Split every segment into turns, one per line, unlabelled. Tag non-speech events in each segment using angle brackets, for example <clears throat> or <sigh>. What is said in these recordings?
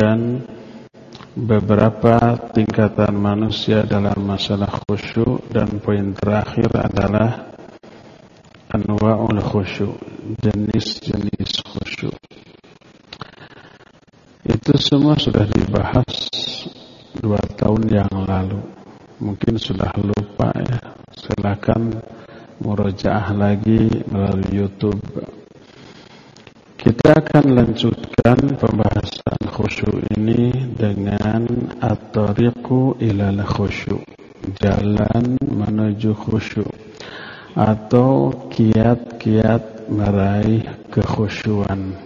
menyebutkan beberapa tingkatan manusia dalam masalah khusyuk dan poin terakhir adalah anwa'ul khusyuk, jenis-jenis khusyuk. Itu semua sudah dibahas dua tahun yang lalu. Mungkin sudah lupa ya. Silakan murojaah lagi melalui YouTube. Kita akan lanjutkan pembahasan khusyuk ini dengan at-tariqu ilal khusyuk. Jalan menuju khusyuk atau kiat-kiat meraih kekhusyuan.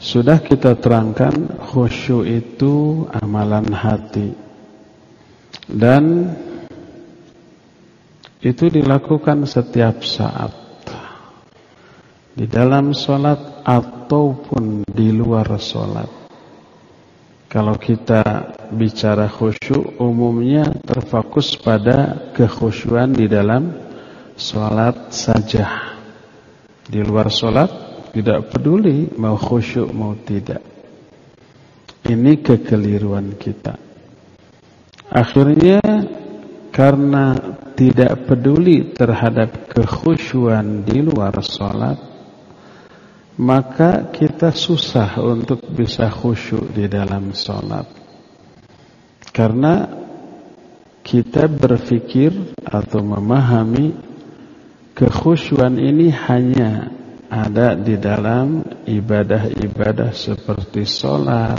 Sudah kita terangkan khusyuk itu amalan hati. Dan itu dilakukan setiap saat di dalam sholat ataupun di luar sholat. Kalau kita bicara khusyuk, umumnya terfokus pada kekhusyuan di dalam sholat saja. Di luar sholat tidak peduli mau khusyuk mau tidak. Ini kekeliruan kita. Akhirnya karena tidak peduli terhadap kekhusyuan di luar sholat, maka kita susah untuk bisa khusyuk di dalam sholat. Karena kita berpikir atau memahami kekhusyuan ini hanya ada di dalam ibadah-ibadah seperti sholat,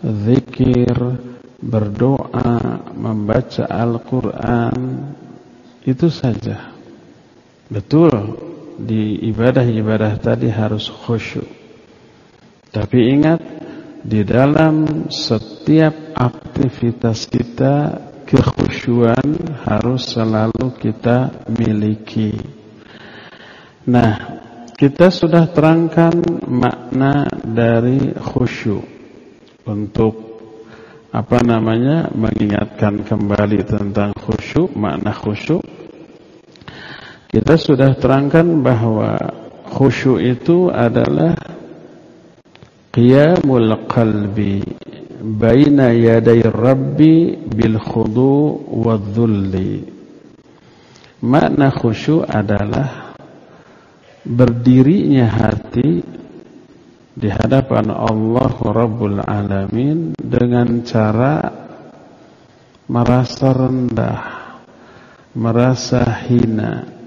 zikir, berdoa, membaca Al-Quran, itu saja. Betul, di ibadah-ibadah tadi harus khusyuk. Tapi ingat, di dalam setiap aktivitas kita, kekhusyuan harus selalu kita miliki. Nah, kita sudah terangkan makna dari khusyuk untuk apa namanya mengingatkan kembali tentang khusyuk, makna khusyuk kita sudah terangkan bahwa khusyuk itu adalah qiyamul qalbi baina yaday rabbi bil khudu' wadh-dhulli. Makna khusyuk adalah berdirinya hati di hadapan Allah Rabbul Alamin dengan cara merasa rendah, merasa hina,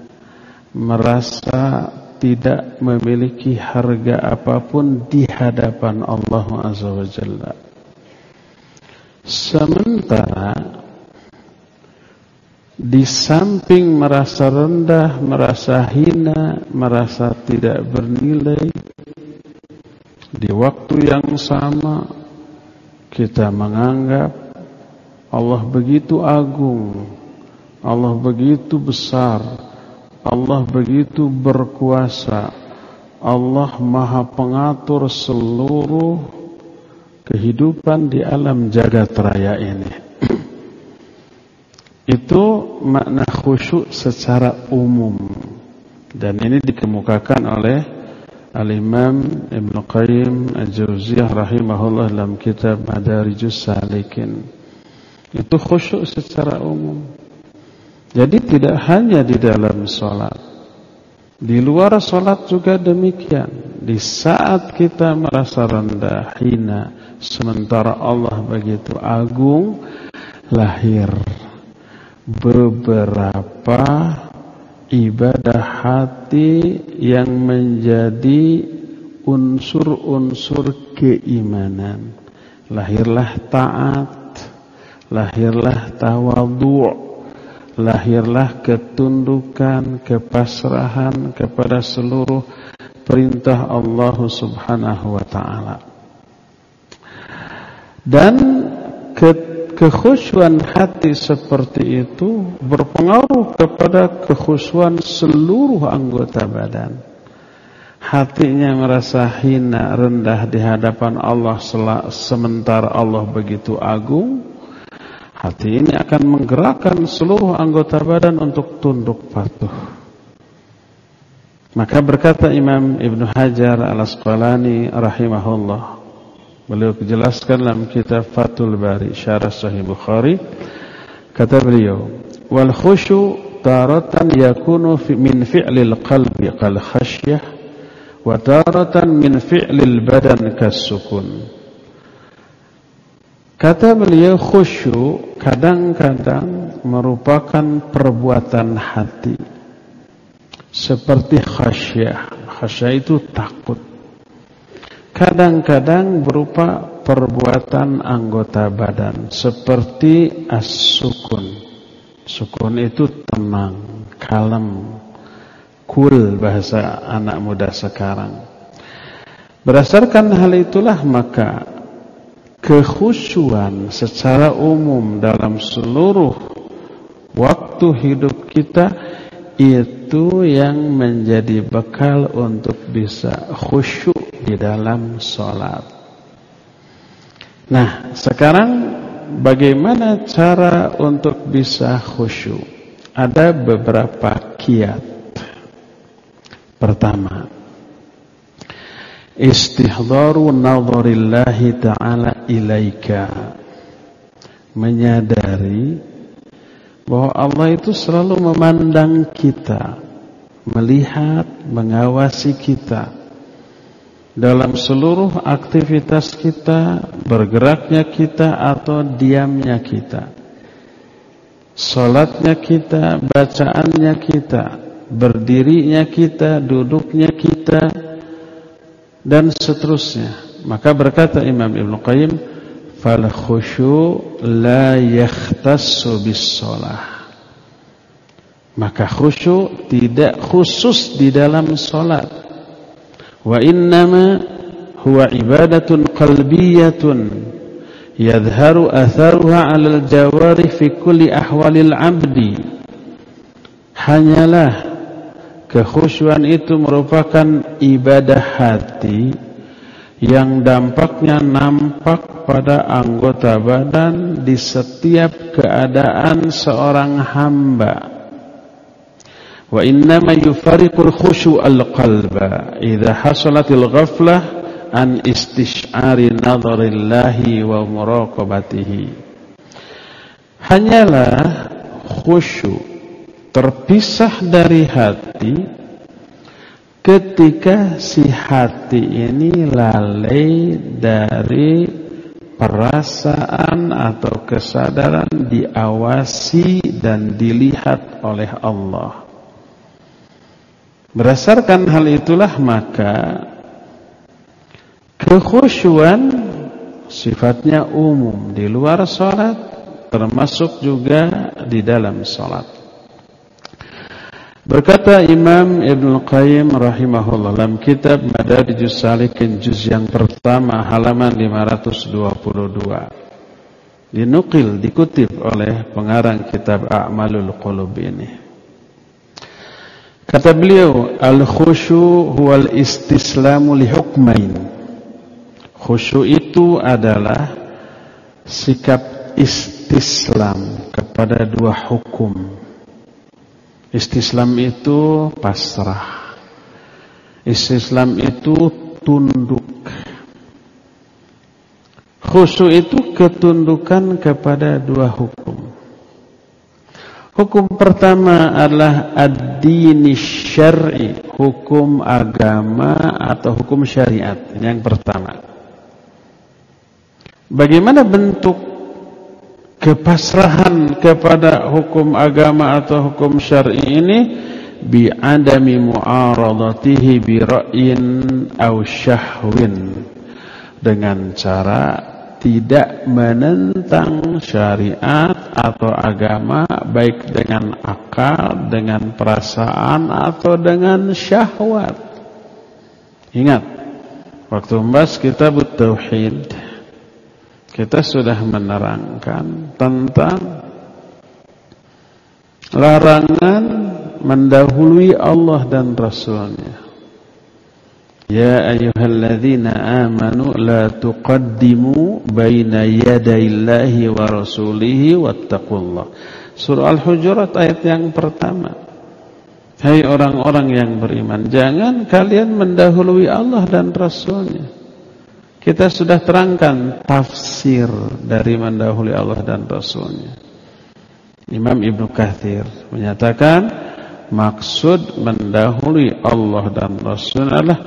merasa tidak memiliki harga apa pun di hadapan Allah Azza wa Jalla. Sementara di samping merasa rendah, merasa hina, merasa tidak bernilai, di waktu yang sama kita menganggap Allah begitu agung, Allah begitu besar, Allah begitu berkuasa. Allah maha pengatur seluruh kehidupan di alam jagat raya ini. <clears throat> Itu makna khusyuk secara umum. Dan ini dikemukakan oleh Al-Imam Ibn Qayyim Al-Jawziyah rahimahullah dalam kitab Madarijus Salikin. Itu khusyuk secara umum jadi tidak hanya di dalam sholat. Di luar sholat juga demikian. Di saat kita merasa rendah, hina Sementara Allah begitu agung Lahir beberapa ibadah hati yang menjadi unsur-unsur keimanan. Lahirlah taat, lahirlah tawadhu', lahirlah ketundukan, kepasrahan kepada seluruh perintah Allah Subhanahu wa taala. Dan ke kekhusyuan hati seperti itu berpengaruh kepada kekhusyuan seluruh anggota badan. Hatinya merasa hina, rendah di hadapan Allah sementara Allah begitu agung Hati ini akan menggerakkan seluruh anggota badan untuk tunduk patuh. Maka berkata Imam Ibn Hajar al-Asqalani rahimahullah. Beliau jelaskan dalam kitab Fathul Bari Syarah Sahih Bukhari kata beliau wal khusyu taratan yakunu min fi'lil qalbi qal khasyah wa taratan min fi'lil badan kasukun kata beliau khusyu kadang-kadang merupakan perbuatan hati seperti khasyah khasyah itu takut kadang-kadang berupa perbuatan anggota badan seperti as-sukun. Sukun itu tenang, kalem, cool bahasa anak muda sekarang. Berdasarkan hal itulah maka kekhusyuan secara umum dalam seluruh waktu hidup kita itu yang menjadi bekal untuk bisa khusyuk di dalam sholat. Nah, sekarang bagaimana cara untuk bisa khusyuk? Ada beberapa kiat. Pertama, istihdaru nadharillahi ta'ala ilaika. Menyadari bahwa Allah itu selalu memandang kita, melihat, mengawasi kita dalam seluruh aktivitas kita, bergeraknya kita atau diamnya kita. Salatnya kita, bacaannya kita, berdirinya kita, duduknya kita dan seterusnya. Maka berkata Imam Ibn Qayyim, "Fal khusyu' la yakhtassu bis shalah." Maka khusyuk tidak khusus di dalam salat wa innama huwa ibadatun qalbiyatun yadhharu atharuha 'alal jawarih fi kulli ahwalil 'abdi hanyalah kekhusyuan itu merupakan ibadah hati yang dampaknya nampak pada anggota badan di setiap keadaan seorang hamba. Wa innama yufariqul khusyu' al-qalba idza hasalatil ghaflah an istish'ari nadharillahi wa muraqabatihi. Hanyalah khusyuk terpisah dari hati ketika si hati ini lalai dari perasaan atau kesadaran diawasi dan dilihat oleh Allah Berdasarkan hal itulah maka kekhusyuan sifatnya umum di luar sholat termasuk juga di dalam sholat. Berkata Imam Ibn Qayyim rahimahullah dalam kitab Madarijus Salikin juz yang pertama halaman 522. Dinukil, dikutip oleh pengarang kitab A'malul Qulub ini. Kata beliau, al-khusyu huwal istislamu li hukmain. Khusyu itu adalah sikap istislam kepada dua hukum. Istislam itu pasrah. Istislam itu tunduk. Khusyu itu ketundukan kepada dua hukum. Hukum pertama adalah ad-dini syar'i, hukum agama atau hukum syariat. Yang pertama. Bagaimana bentuk kepasrahan kepada hukum agama atau hukum syar'i ini? Bi adami mu'aradatihi bi ra'yin aw syahwin. Dengan cara tidak menentang syariat atau agama baik dengan akal, dengan perasaan atau dengan syahwat. Ingat, waktu membahas kitab Tauhid, kita sudah menerangkan tentang larangan mendahului Allah dan Rasulnya. Ya ayyuhalladzina amanu la tuqaddimu baina yadayillahi wa rasulihi wattaqullah. Surah Al-Hujurat ayat yang pertama. Hai orang-orang yang beriman, jangan kalian mendahului Allah dan Rasulnya. Kita sudah terangkan tafsir dari mendahului Allah dan Rasulnya. Imam Ibn Kathir menyatakan maksud mendahului Allah dan Rasul adalah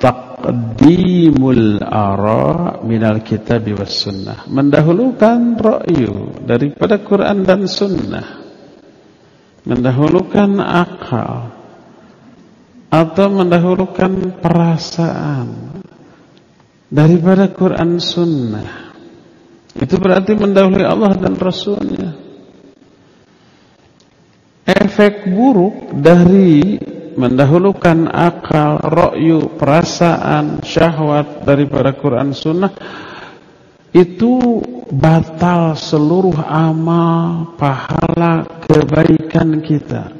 taqdimul ara minal kitab was sunnah. Mendahulukan ra'yu daripada Quran dan sunnah. Mendahulukan akal atau mendahulukan perasaan daripada Quran Sunnah. Itu berarti mendahului Allah dan Rasulnya. Efek buruk dari mendahulukan akal, ro'yu, perasaan, syahwat daripada Quran Sunnah itu batal seluruh amal, pahala, kebaikan kita.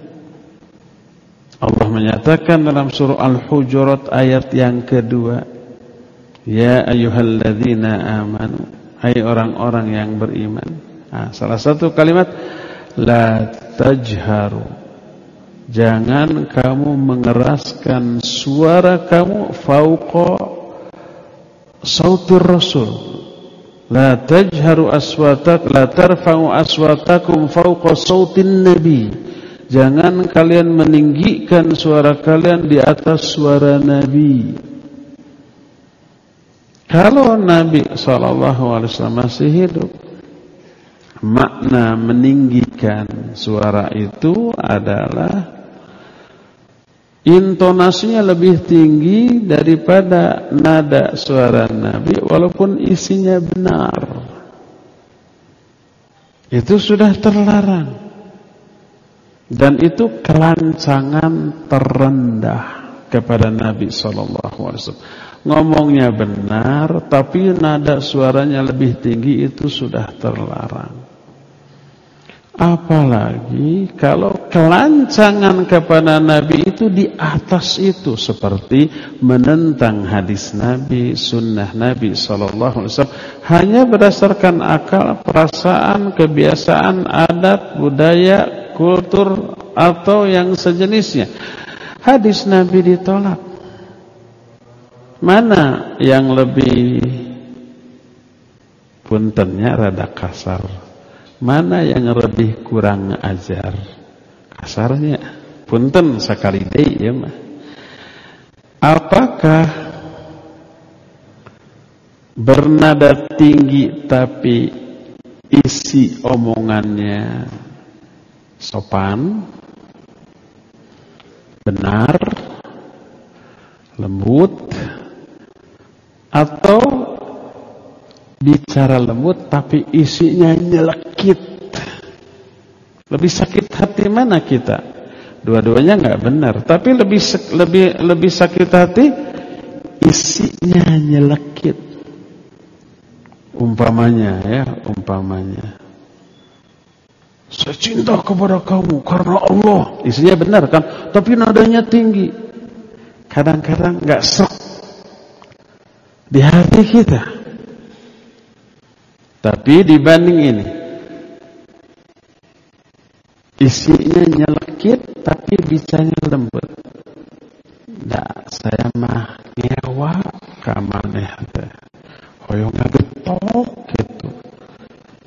Allah menyatakan dalam surah Al-Hujurat ayat yang kedua Ya ayyuhalladzina amanu. Hai orang-orang yang beriman. Nah, Salah satu kalimat La tajharu. Jangan kamu mengeraskan suara kamu Fauqa Sautir Rasul. La tajharu aswatak La tarfa'u aswatakum Fauqa sautin Nabi. Jangan kalian meninggikan suara kalian di atas suara Nabi. Kalau Nabi SAW masih hidup, makna meninggikan suara itu adalah intonasinya lebih tinggi daripada nada suara Nabi walaupun isinya benar. Itu sudah terlarang. Dan itu kelancangan terendah kepada Nabi Wasallam. Ngomongnya benar, tapi nada suaranya lebih tinggi itu sudah terlarang. Apalagi kalau kelancangan kepada Nabi itu di atas itu seperti menentang hadis Nabi, sunnah Nabi Wasallam hanya berdasarkan akal, perasaan, kebiasaan, adat, budaya, kultur atau yang sejenisnya. Hadis Nabi ditolak. Mana yang lebih puntennya rada kasar? Mana yang lebih kurang ajar? Kasarnya punten sekali deh ya mah. Apakah bernada tinggi tapi isi omongannya sopan, benar, lembut, atau bicara lembut tapi isinya nyelekit. Lebih sakit hati mana kita? Dua-duanya nggak benar, tapi lebih lebih lebih sakit hati isinya nyelekit. Umpamanya ya, umpamanya. Saya cinta kepada kamu karena Allah. Isinya benar kan? Tapi nadanya tinggi. Kadang-kadang nggak sok di hati kita. Tapi dibanding ini, isinya nyelekit tapi bicaranya lembut. Nggak, saya mah nyewa teh. Hoyong betok gitu.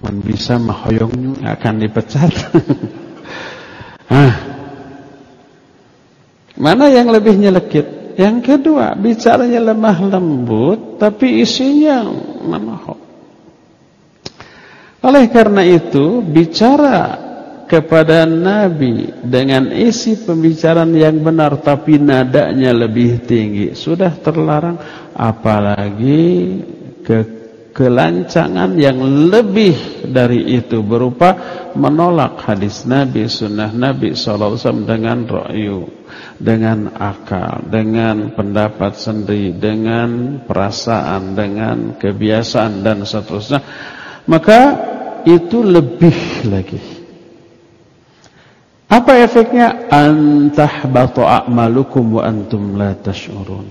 Man bisa mahoyongnya akan dipecat. <laughs> ah. Mana yang lebih nyelekit? Yang kedua, bicaranya lemah lembut tapi isinya manohok. Oleh karena itu, bicara kepada Nabi dengan isi pembicaraan yang benar tapi nadanya lebih tinggi sudah terlarang apalagi ke kelancangan yang lebih dari itu berupa menolak hadis Nabi, sunnah Nabi SAW dengan ro'yu, dengan akal, dengan pendapat sendiri, dengan perasaan, dengan kebiasaan dan seterusnya. Maka itu lebih lagi. Apa efeknya? Antahbatu a'malukum wa antum la tash'urun.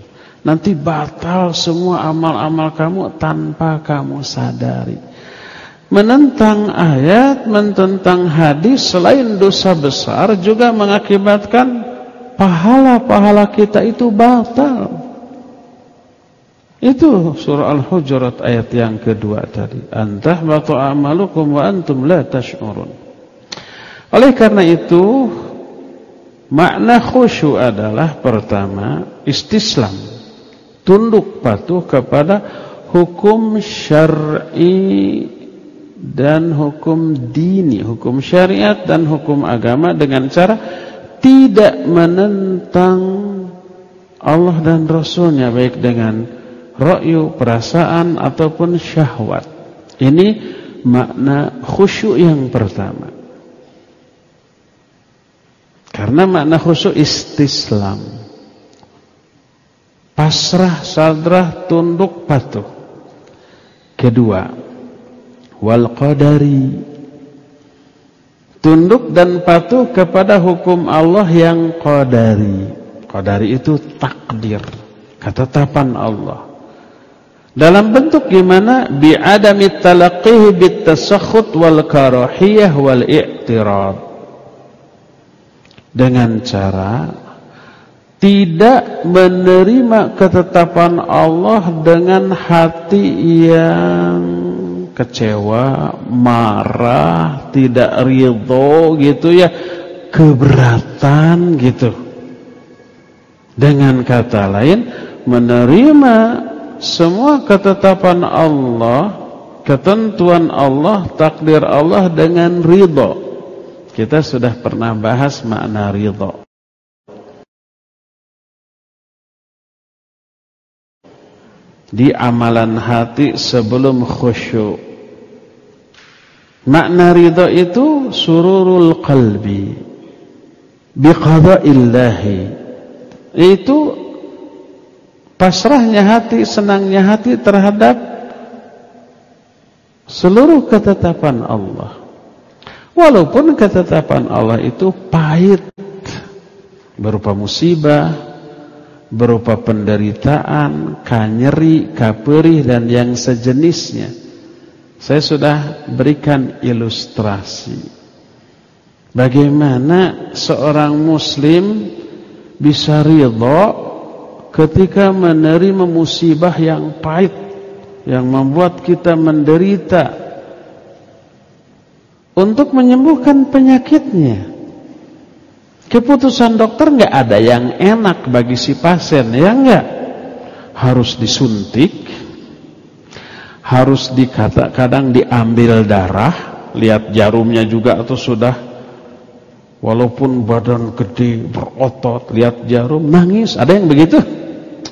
Nanti batal semua amal-amal kamu tanpa kamu sadari. Menentang ayat, menentang hadis selain dosa besar juga mengakibatkan pahala-pahala kita itu batal. Itu surah Al-Hujurat ayat yang kedua tadi. Antah batu amalukum wa antum la tash'urun. Oleh karena itu, makna khusyuk adalah pertama, istislam. Tunduk patuh kepada hukum syar'i dan hukum dini, hukum syariat dan hukum agama dengan cara tidak menentang Allah dan Rasulnya baik dengan ra'yu, perasaan ataupun syahwat. Ini makna khusyuk yang pertama. Karena makna khusyuk istislam. Pasrah, sadrah, tunduk, patuh. Kedua, wal qadari. Tunduk dan patuh kepada hukum Allah yang qadari. Qadari itu takdir, ketetapan Allah. Dalam bentuk gimana? Bi'adami talaqih bitasakhut wal karahiyah wal i'tirad. Dengan cara tidak menerima ketetapan Allah dengan hati yang kecewa, marah, tidak ridho gitu ya, keberatan gitu. Dengan kata lain, menerima semua ketetapan Allah, ketentuan Allah, takdir Allah dengan ridho. Kita sudah pernah bahas makna ridho. Di amalan hati sebelum khusyuk. Makna ridho itu sururul qalbi biqada'illahi. Itu pasrahnya hati, senangnya hati terhadap seluruh ketetapan Allah. Walaupun ketetapan Allah itu pahit berupa musibah, berupa penderitaan, kanyeri, kaperih dan yang sejenisnya. Saya sudah berikan ilustrasi bagaimana seorang muslim bisa ridha ketika menerima musibah yang pahit yang membuat kita menderita untuk menyembuhkan penyakitnya. Keputusan dokter nggak ada yang enak bagi si pasien, ya nggak? Harus disuntik, harus dikata kadang diambil darah, lihat jarumnya juga atau sudah walaupun badan gede berotot, lihat jarum nangis, ada yang begitu?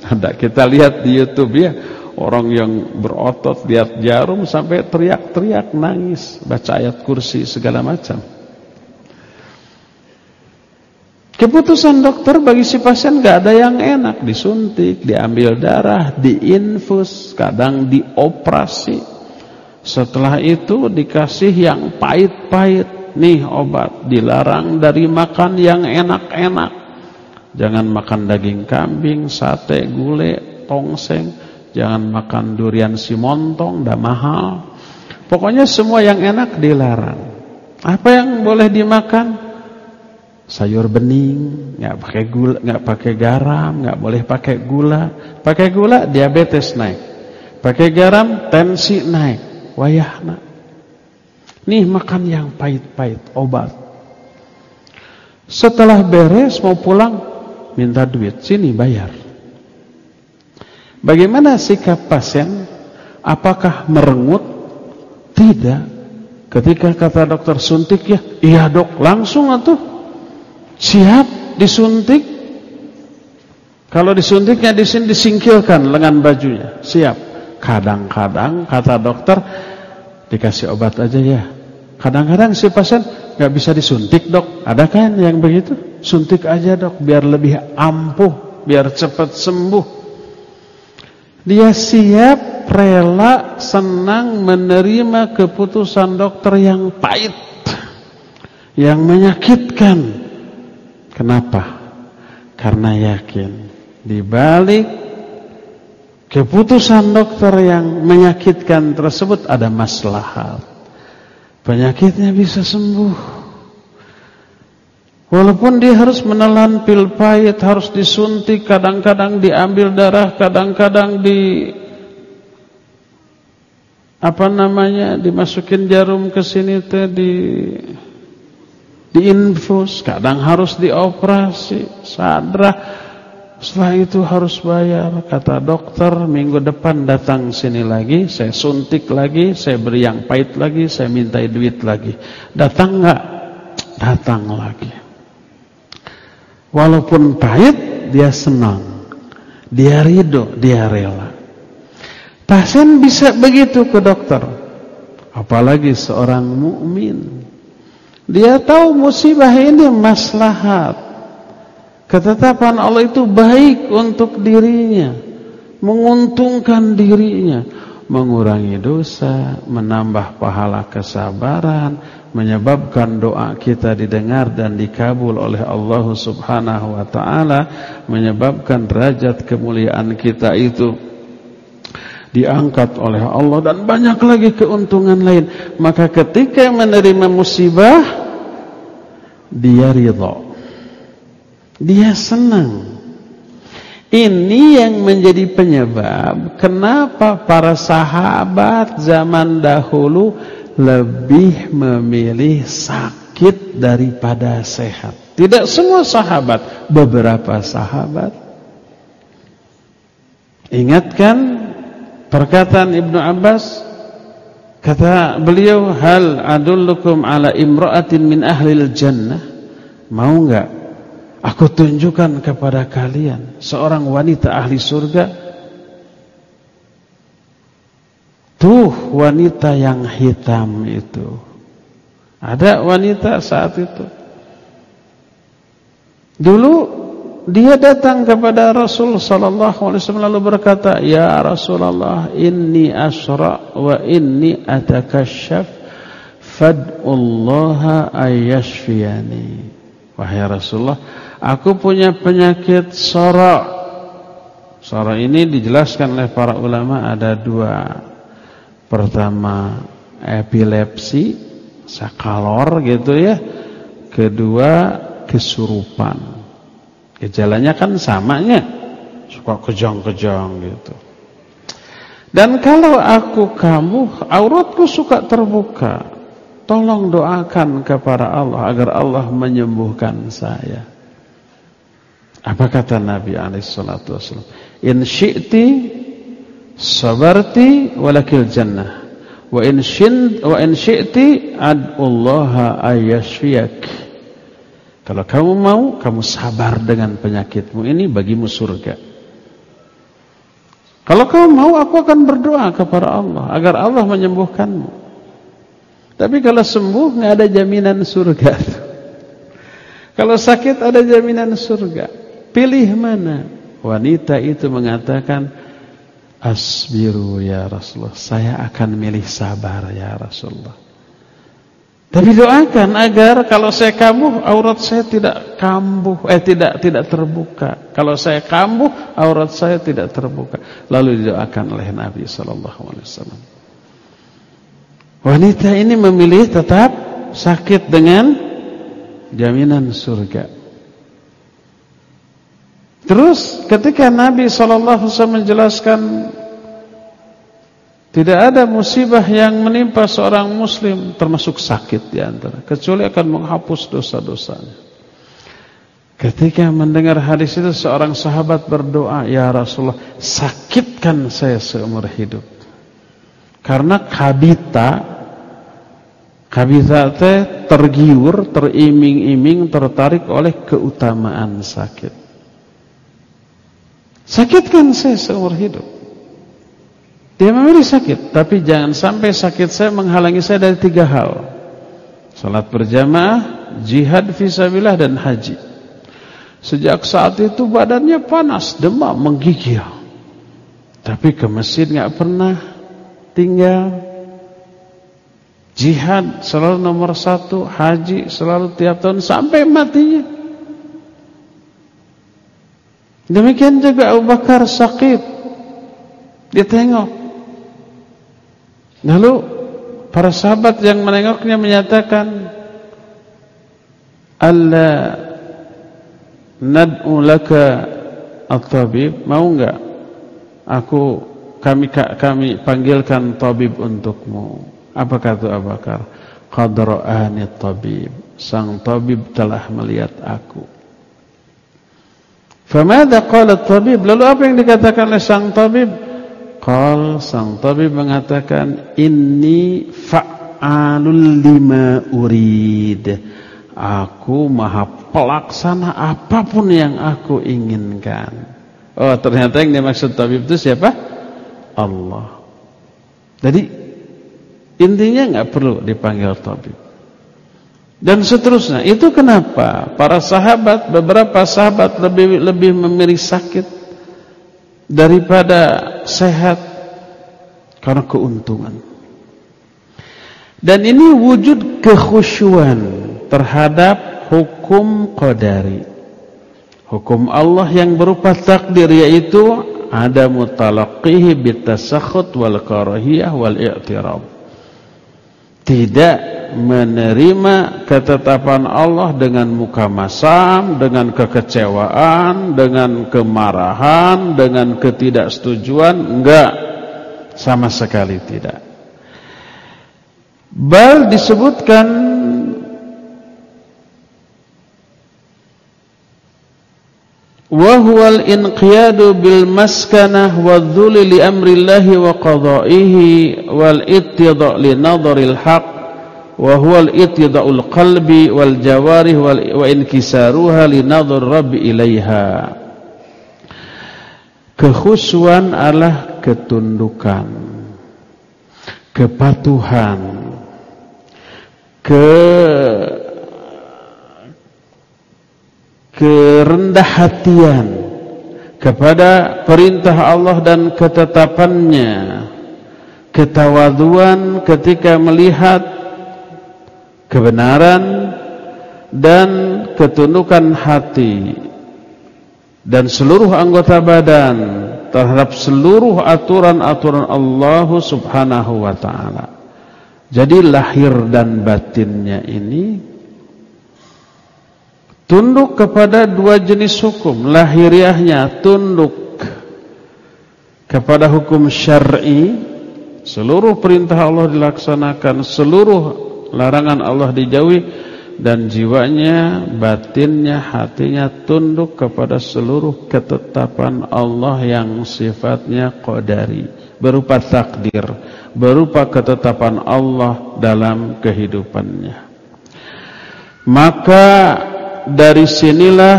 Ada kita lihat di YouTube ya orang yang berotot lihat jarum sampai teriak-teriak nangis baca ayat kursi segala macam. Keputusan dokter bagi si pasien gak ada yang enak Disuntik, diambil darah, diinfus Kadang dioperasi Setelah itu dikasih yang pahit-pahit Nih obat Dilarang dari makan yang enak-enak Jangan makan daging kambing, sate, gulai, tongseng. Jangan makan durian simontong, dah mahal. Pokoknya semua yang enak dilarang. Apa yang boleh dimakan? Sayur bening, nggak pakai gula, nggak pakai garam, nggak boleh pakai gula. Pakai gula diabetes naik. Pakai garam tensi naik. Wayahna. Nih makan yang pahit-pahit, obat. Setelah beres mau pulang minta duit, sini bayar. Bagaimana sikap pasien? Apakah merengut? Tidak. Ketika kata dokter suntik ya, iya dok, langsung atuh. Siap disuntik. Kalau disuntiknya di sini disingkirkan lengan bajunya. Siap. Kadang-kadang kata dokter dikasih obat aja ya. Kadang-kadang si pasien nggak bisa disuntik dok. Ada kan yang begitu? suntik aja dok biar lebih ampuh, biar cepat sembuh. Dia siap, rela, senang menerima keputusan dokter yang pahit, yang menyakitkan. Kenapa? Karena yakin di balik keputusan dokter yang menyakitkan tersebut ada maslahat. Penyakitnya bisa sembuh. Walaupun dia harus menelan pil pahit, harus disuntik, kadang-kadang diambil darah, kadang-kadang di apa namanya dimasukin jarum ke sini teh diinfus, kadang harus dioperasi, sadra. Setelah itu harus bayar. Kata dokter, minggu depan datang sini lagi, saya suntik lagi, saya beri yang pahit lagi, saya minta duit lagi. Datang enggak? Datang lagi. Walaupun pahit, dia senang. Dia ridho, dia rela. Pasien bisa begitu ke dokter. Apalagi seorang mukmin. Dia tahu musibah ini maslahat. Ketetapan Allah itu baik untuk dirinya. Menguntungkan dirinya. Mengurangi dosa, menambah pahala kesabaran, menyebabkan doa kita didengar dan dikabul oleh Allah Subhanahu wa taala, menyebabkan derajat kemuliaan kita itu diangkat oleh Allah dan banyak lagi keuntungan lain. Maka ketika menerima musibah dia ridha. Dia senang. Ini yang menjadi penyebab kenapa para sahabat zaman dahulu lebih memilih sakit daripada sehat. Tidak semua sahabat, beberapa sahabat. Ingatkan perkataan Ibnu Abbas kata beliau hal adullukum ala imra'atin min ahlil jannah mau enggak aku tunjukkan kepada kalian seorang wanita ahli surga Tuh wanita yang hitam itu. Ada wanita saat itu. Dulu dia datang kepada Rasul sallallahu alaihi wasallam lalu berkata, "Ya Rasulullah, inni asra wa inni atakashaf fad'ullaha ayyashfiyani." Wahai Rasulullah, aku punya penyakit sorak. Sorak ini dijelaskan oleh para ulama ada dua Pertama epilepsi, sakalor gitu ya. Kedua kesurupan. Gejalanya kan samanya suka kejang-kejang gitu. Dan kalau aku kamu auratku suka terbuka, tolong doakan kepada Allah agar Allah menyembuhkan saya. Apa kata Nabi wasallam? In syi'ti sabarti walakil jannah wa in syi'ti ad'ullaha kalau kamu mau kamu sabar dengan penyakitmu ini bagimu surga. Kalau kamu mau aku akan berdoa kepada Allah agar Allah menyembuhkanmu. Tapi kalau sembuh nggak ada jaminan surga. <laughs> Kalau sakit ada jaminan surga. Pilih mana? Wanita itu mengatakan Asbiru ya Rasulullah Saya akan milih sabar ya Rasulullah Tapi doakan agar kalau saya kambuh Aurat saya tidak kambuh Eh tidak tidak terbuka. Kalau saya kambuh Aurat saya tidak terbuka. Lalu didoakan oleh Nabi SAW Wanita ini memilih tetap Sakit dengan Jaminan surga. Terus ketika Nabi SAW menjelaskan tidak ada musibah yang menimpa seorang muslim termasuk sakit di antara kecuali akan menghapus dosa-dosanya. Ketika mendengar hadis itu seorang sahabat berdoa, "Ya Rasulullah, sakitkan saya seumur hidup." Karena kabita kabita teh tergiur, teriming-iming, tertarik oleh keutamaan sakit. Sakitkan saya seumur hidup. Dia memilih sakit, tapi jangan sampai sakit saya menghalangi saya dari tiga hal. Salat berjamaah, jihad fisabilillah dan haji. Sejak saat itu badannya panas, demam, menggigil. Tapi ke masjid nggak pernah tinggal. Jihad selalu nomor satu, haji selalu tiap tahun sampai matinya. Demikian juga Abu Bakar sakit. Dia tengok. Lalu para sahabat yang menengoknya menyatakan Allah nad'u laka at-tabib. Mau enggak aku kami kami panggilkan tabib untukmu. Apa kata Abu Bakar? Qad ra'ani tabib sang tabib telah melihat aku. Famada qala tabib lalu apa yang dikatakan oleh sang tabib qal sang tabib mengatakan inni fa'alul lima urid Aku maha pelaksana apa pun yang aku inginkan. Oh ternyata yang dimaksud tabib itu siapa? Allah. Jadi intinya nggak perlu dipanggil tabib. Dan seterusnya. Itu kenapa para sahabat, beberapa sahabat lebih lebih memilih sakit daripada sehat karena keuntungan. Dan ini wujud kekhusyuan terhadap hukum qadari. Hukum Allah yang berupa takdir yaitu ada mutalaqqihi bitasakhut wal karahiyah wal i'tirab. Tidak menerima ketetapan Allah dengan muka masam, dengan kekecewaan, dengan kemarahan, dengan ketidaksetujuan, enggak sama sekali tidak. Bal disebutkan wa inqiyadu bil maskanah wa dhuli li amrillahi wa qadaihi wal ittida' li nadharil haqq wa huwal ittida'ul qalbi wal jawarih wal wa inkisaruha li nadhar ilaiha kekhusyuan adalah ketundukan kepatuhan ke kerendah hatian kepada perintah Allah dan ketetapannya ketawaduan ketika melihat kebenaran dan ketundukan hati dan seluruh anggota badan terhadap seluruh aturan-aturan Allah Subhanahu wa taala. Jadi lahir dan batinnya ini Tunduk kepada dua jenis hukum. Lahiriahnya tunduk Kepada hukum syar'i. Seluruh perintah Allah dilaksanakan Seluruh larangan Allah dijauhi Dan jiwanya, batinnya, hatinya Tunduk kepada seluruh ketetapan Allah Yang sifatnya qadari Berupa takdir Berupa ketetapan Allah dalam kehidupannya. Maka dari sinilah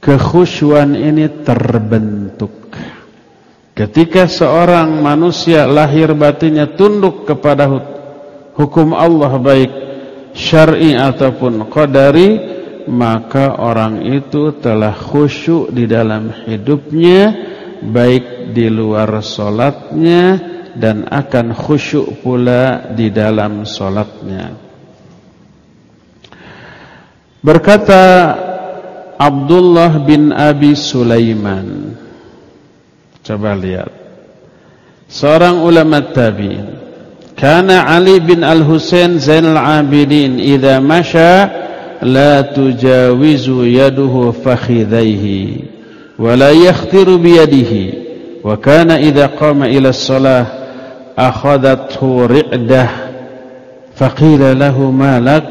kekhusyuan ini terbentuk. Ketika seorang manusia lahir batinnya tunduk kepada hukum Allah baik syar'i ataupun qadari, maka orang itu telah khusyuk di dalam hidupnya baik di luar solatnya dan akan khusyuk pula di dalam solatnya. Berkata Abdullah bin Abi Sulaiman. Coba lihat. Seorang ulama tabi'in. Kana Ali bin Al-Husain Zainal Abidin Iza masya La tujawizu yaduhu fakhidaihi Wa la yakhtiru biyadihi Wa kana idha qama ila salah Akhadathu ri'dah Faqila lahu malak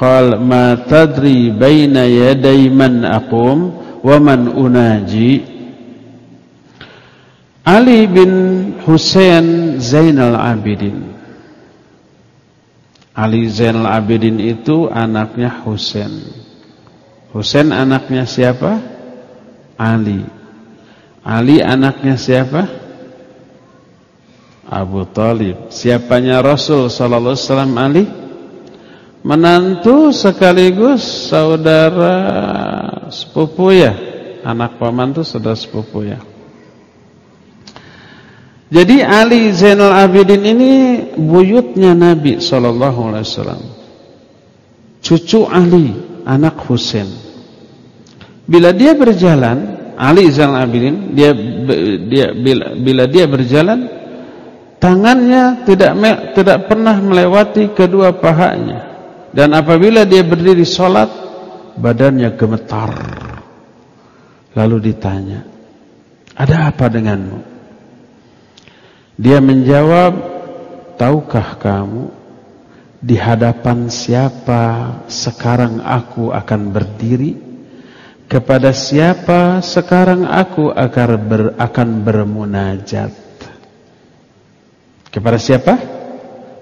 Qal ma tadri baina yaday man aqum wa man unaji Ali bin Husain Zainal Abidin Ali Zainal Abidin itu anaknya Husain Husain anaknya siapa? Ali Ali anaknya siapa? Abu Talib Siapanya Rasul Sallallahu Alaihi Wasallam Ali? Menantu sekaligus saudara sepupu ya. Anak paman itu saudara sepupu ya. Jadi Ali Zainal Abidin ini buyutnya Nabi Sallallahu Alaihi Wasallam. Cucu Ali anak Husain. Bila dia berjalan Ali Zainal Abidin dia dia bila, bila dia berjalan tangannya tidak tidak pernah melewati kedua pahanya dan apabila dia berdiri sholat badannya gemetar. Lalu ditanya, "Ada apa denganmu?" Dia menjawab, "Tahukah kamu di hadapan siapa sekarang aku akan berdiri? Kepada siapa sekarang aku akan ber, akan bermunajat?" Kepada siapa?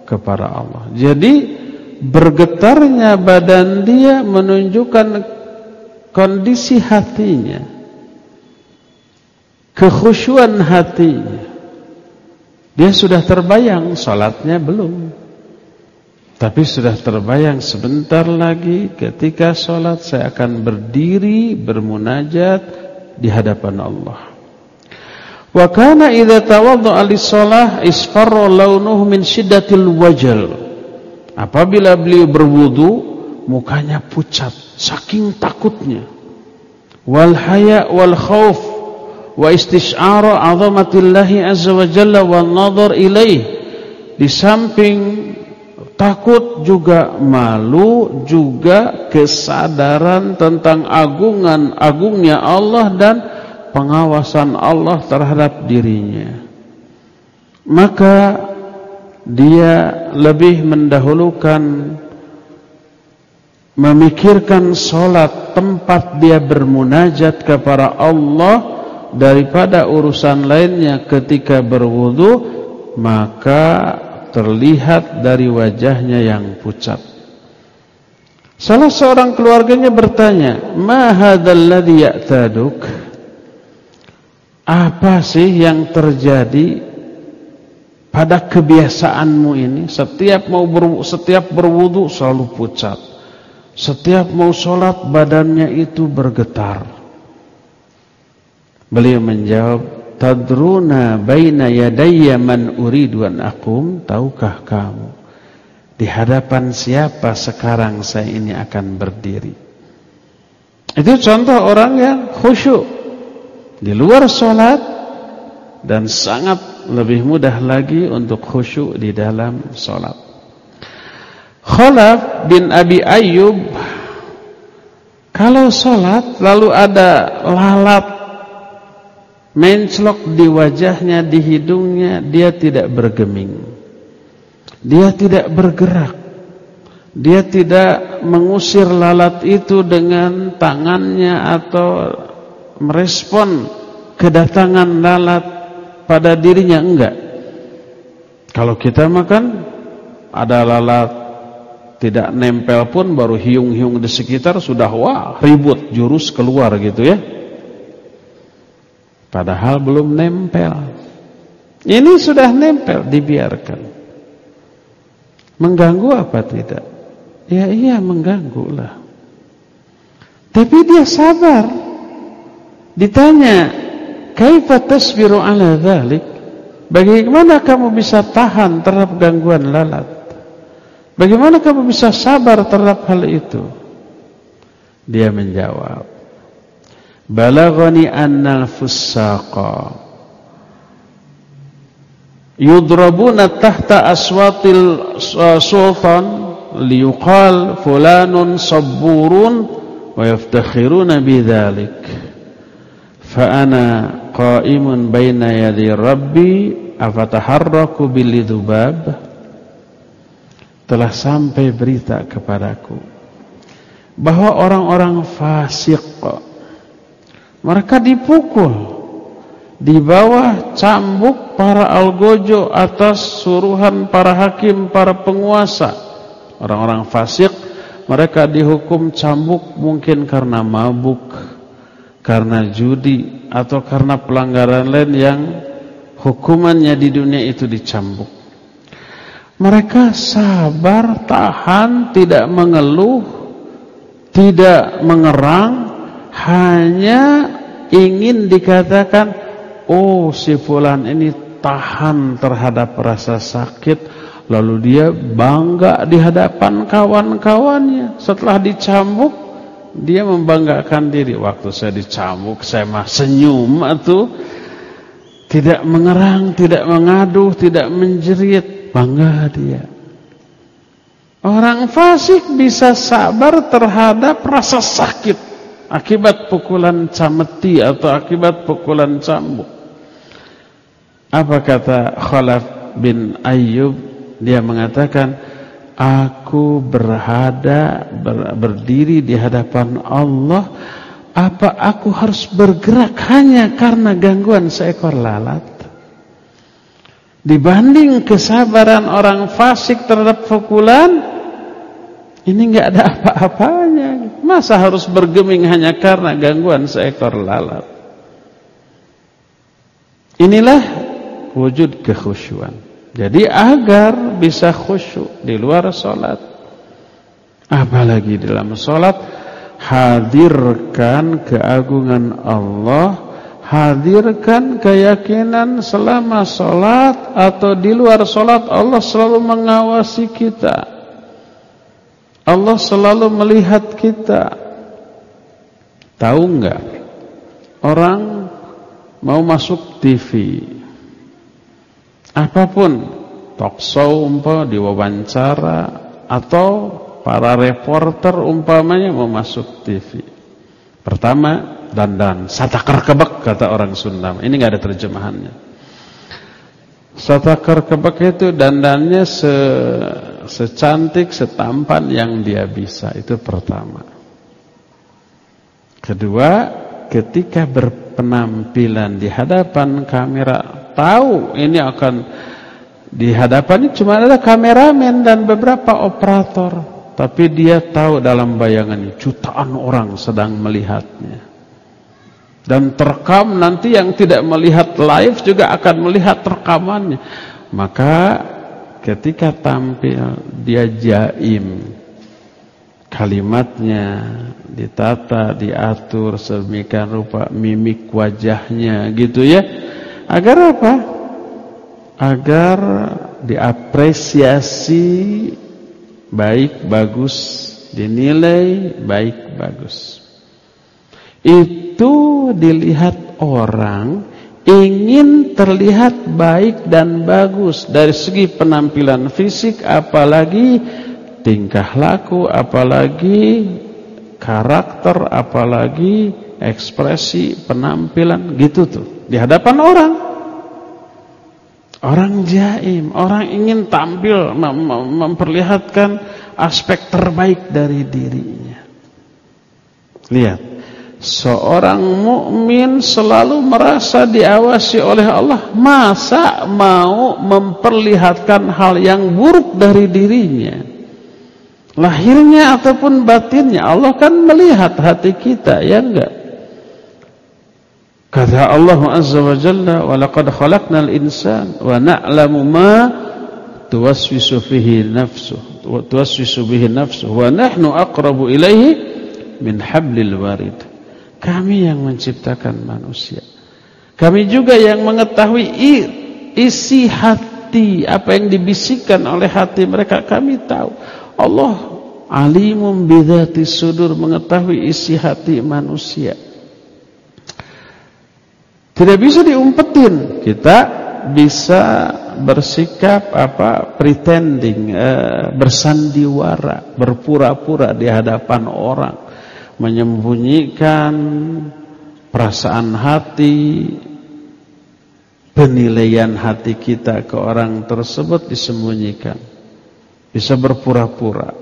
Kepada Allah. Jadi bergetarnya badan dia menunjukkan kondisi hatinya. Kekhusyuan hatinya. Dia sudah terbayang salatnya belum. Tapi sudah terbayang sebentar lagi ketika salat saya akan berdiri bermunajat di hadapan Allah. Wa kana idza tawaddaa lis-shalah isfarra launuhu min shiddatil wajal Apabila beliau berwudu, mukanya pucat saking takutnya. Wal haya wal khauf wa istisyara 'azamatillahi azza wa jalla wan nadhar ilaih. Di samping takut juga malu juga kesadaran tentang agungan agungnya Allah dan pengawasan Allah terhadap dirinya. Maka dia lebih mendahulukan memikirkan solat tempat dia bermunajat kepada Allah daripada urusan lainnya ketika berwudu maka terlihat dari wajahnya yang pucat. Salah seorang keluarganya bertanya ma hadzal ladzi ya'taduk? Apa sih yang terjadi pada kebiasaanmu ini setiap mau ber, setiap berwudu selalu pucat. Setiap mau sholat badannya itu bergetar. Beliau menjawab tadruna baina yadayya man uridu akum tahukah kamu di hadapan siapa sekarang saya ini akan berdiri? Itu contoh orang yang khusyuk. Di luar sholat dan sangat lebih mudah lagi untuk khusyuk di dalam sholat. Khalaf bin Abi Ayyub kalau sholat lalu ada lalat menclok di wajahnya, di hidungnya, dia tidak bergeming. Dia tidak bergerak. Dia tidak mengusir lalat itu dengan tangannya atau merespon kedatangan lalat pada dirinya enggak. Kalau kita makan ada lalat tidak nempel pun baru hiung-hiung di sekitar sudah wah ribut jurus keluar gitu ya. Padahal belum nempel. Ini sudah nempel dibiarkan. Mengganggu apa tidak? Ya iya mengganggu lah. Tapi dia sabar. Ditanya, Kaifa tasbiru ala dhalik? Bagaimana kamu bisa tahan terhadap gangguan lalat? Bagaimana kamu bisa sabar terhadap hal itu? Dia menjawab, Balaghani annal fussaqa yudrabuna tahta aswatil sultan liyuqal fulanun sabburun wa yaftakhiruna bidzalik fa ana qaimun baina yadi rabbi afataharraku bilidubab telah sampai berita kepadaku bahwa orang-orang fasik mereka dipukul di bawah cambuk para algojo atas suruhan para hakim, para penguasa. Orang-orang fasik mereka dihukum cambuk mungkin karena mabuk, karena judi atau karena pelanggaran lain yang hukumannya di dunia itu dicambuk. Mereka sabar, tahan, tidak mengeluh, tidak mengerang, hanya ingin dikatakan, oh si fulan ini tahan terhadap rasa sakit, lalu dia bangga di hadapan kawan-kawannya setelah dicambuk dia membanggakan diri waktu saya dicambuk saya mah senyum atau tidak mengerang tidak mengaduh tidak menjerit bangga dia Orang fasik bisa sabar terhadap rasa sakit akibat pukulan cameti atau akibat pukulan cambuk. Apa kata Khalaf bin Ayyub? Dia mengatakan, Aku berhada ber, berdiri di hadapan Allah. Apa aku harus bergerak hanya karena gangguan seekor lalat? Dibanding kesabaran orang fasik terhadap pukulan Ini enggak ada apa-apanya. Masa harus bergeming hanya karena gangguan seekor lalat? Inilah wujud kekhusyuan jadi agar bisa khusyuk di luar sholat. Apalagi dalam sholat. Hadirkan keagungan Allah. Hadirkan keyakinan selama sholat atau di luar sholat Allah selalu mengawasi kita. Allah selalu melihat kita. Tahu enggak? Orang mau masuk TV apa pun talk show umpah diwawancara atau para reporter umpamanya mau masuk TV. Pertama dandan satakar kebek kata orang Sunda. Ini nggak ada terjemahannya. Satakar kebek itu dandannya se secantik, setampan yang dia bisa. Itu pertama. Kedua, ketika berpenampilan di hadapan kamera tahu ini akan di hadapannya cuma ada kameramen dan beberapa operator, tapi dia tahu dalam bayangannya jutaan orang sedang melihatnya. Dan terekam nanti yang tidak melihat live juga akan melihat rekamannya. Maka ketika tampil dia jaim. Kalimatnya ditata, diatur sedemikian rupa mimik wajahnya gitu ya Agar apa? Agar diapresiasi baik bagus, dinilai baik bagus. Itu dilihat orang ingin terlihat baik dan bagus dari segi penampilan fisik apalagi tingkah laku apalagi karakter apalagi ekspresi penampilan gitu tuh di hadapan orang. Orang jaim, orang ingin tampil mem memperlihatkan aspek terbaik dari dirinya. Lihat, seorang mukmin selalu merasa diawasi oleh Allah, masa mau memperlihatkan hal yang buruk dari dirinya? Lahirnya ataupun batinnya Allah kan melihat hati kita, ya enggak? Kata Allah Azza wa Jalla, "Wa laqad insana wa na'lamu ma tuwaswisu fihi nafsuhu wa tuwaswisu bihi nafsuhu wa nahnu aqrabu ilaihi min hablil warid." Kami yang menciptakan manusia. Kami juga yang mengetahui isi hati, apa yang dibisikkan oleh hati mereka kami tahu. Allah alimum bidzati sudur mengetahui isi hati manusia. Tidak bisa diumpetin. Kita bisa bersikap apa pretending, eh, bersandiwara, berpura-pura di hadapan orang, menyembunyikan perasaan hati, penilaian hati kita ke orang tersebut disembunyikan. Bisa berpura-pura.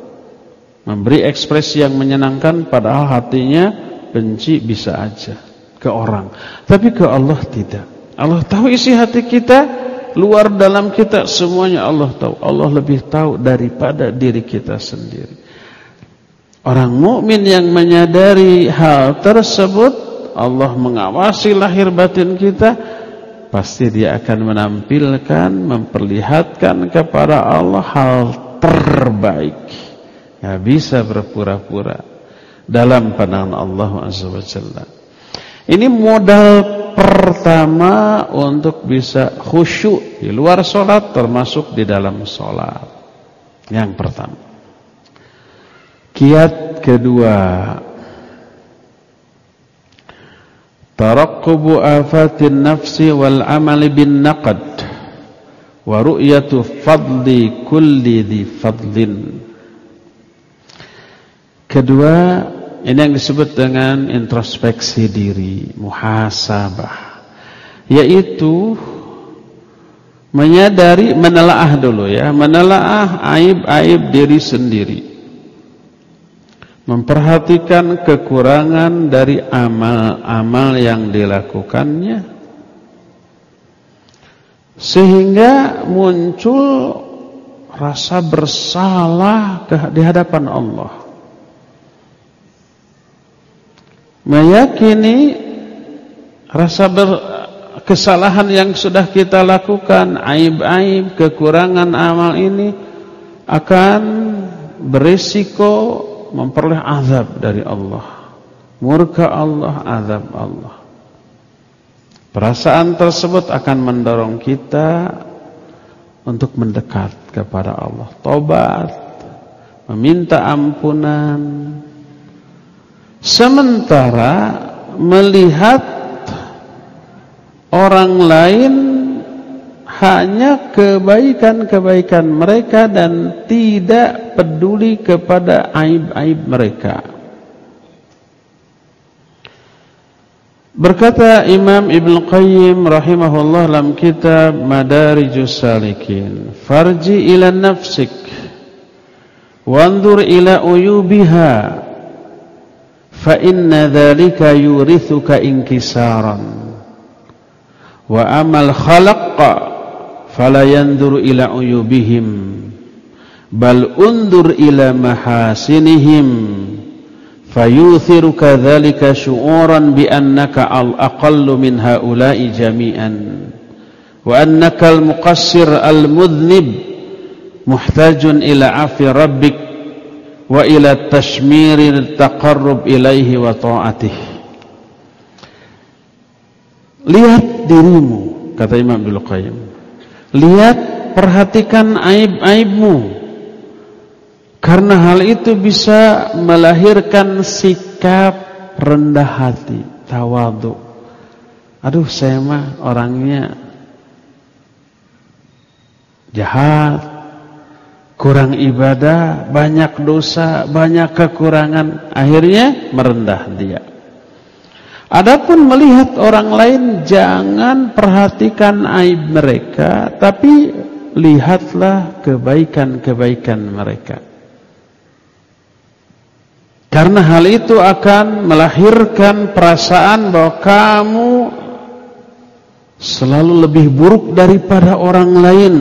Memberi ekspresi yang menyenangkan padahal hatinya benci bisa aja ke orang, tapi ke Allah tidak. Allah tahu isi hati kita, luar dalam kita semuanya Allah tahu. Allah lebih tahu daripada diri kita sendiri. Orang mukmin yang menyadari hal tersebut, Allah mengawasi lahir batin kita, pasti dia akan menampilkan, memperlihatkan kepada Allah hal terbaik. Ya bisa berpura-pura dalam pandangan Allah Jalla. Ini modal pertama untuk bisa khusyuk di luar sholat termasuk di dalam sholat. Yang pertama. Kiat kedua. Tarakkubu afatin nafsi wal amali bin naqad. Wa ru'yatu fadli kulli di fadlin kedua ini yang disebut dengan introspeksi diri, muhasabah. Yaitu menyadari, menelaah dulu ya, menelaah aib-aib diri sendiri. Memperhatikan kekurangan dari amal-amal yang dilakukannya sehingga muncul rasa bersalah di hadapan Allah. Meyakini rasa ber, kesalahan yang sudah kita lakukan, aib-aib, kekurangan amal ini akan berisiko memperoleh azab dari Allah. Murka Allah, azab Allah. Perasaan tersebut akan mendorong kita untuk mendekat kepada Allah. Tobat, meminta ampunan. Sementara melihat orang lain hanya kebaikan-kebaikan mereka dan tidak peduli kepada aib-aib mereka. Berkata Imam Ibn Qayyim rahimahullah dalam kitab Madarijus Salikin, "Farji ila nafsik wanzur ila uyubiha fa inna dhalika yurithuka inkisaran wa amal khalaq fala yanzur ila uyubihim bal undur ila mahasinihim fayuthiruka dhalika syu'uran bi annaka al aqallu min haula'i jami'an wa annaka al muqassir al mudhnib muhtajun ila afi rabbik wa ila tashmiril taqarrub ilaihi wa ta'atih. Lihat dirimu kata Imam Abdul Qayyim. Lihat perhatikan aib-aibmu. Karena hal itu bisa melahirkan sikap rendah hati, tawadu. Aduh, saya mah orangnya jahat, kurang ibadah, banyak dosa, banyak kekurangan, akhirnya merendah dia. Adapun melihat orang lain jangan perhatikan aib mereka, tapi lihatlah kebaikan-kebaikan mereka. Karena hal itu akan melahirkan perasaan bahwa kamu selalu lebih buruk daripada orang lain.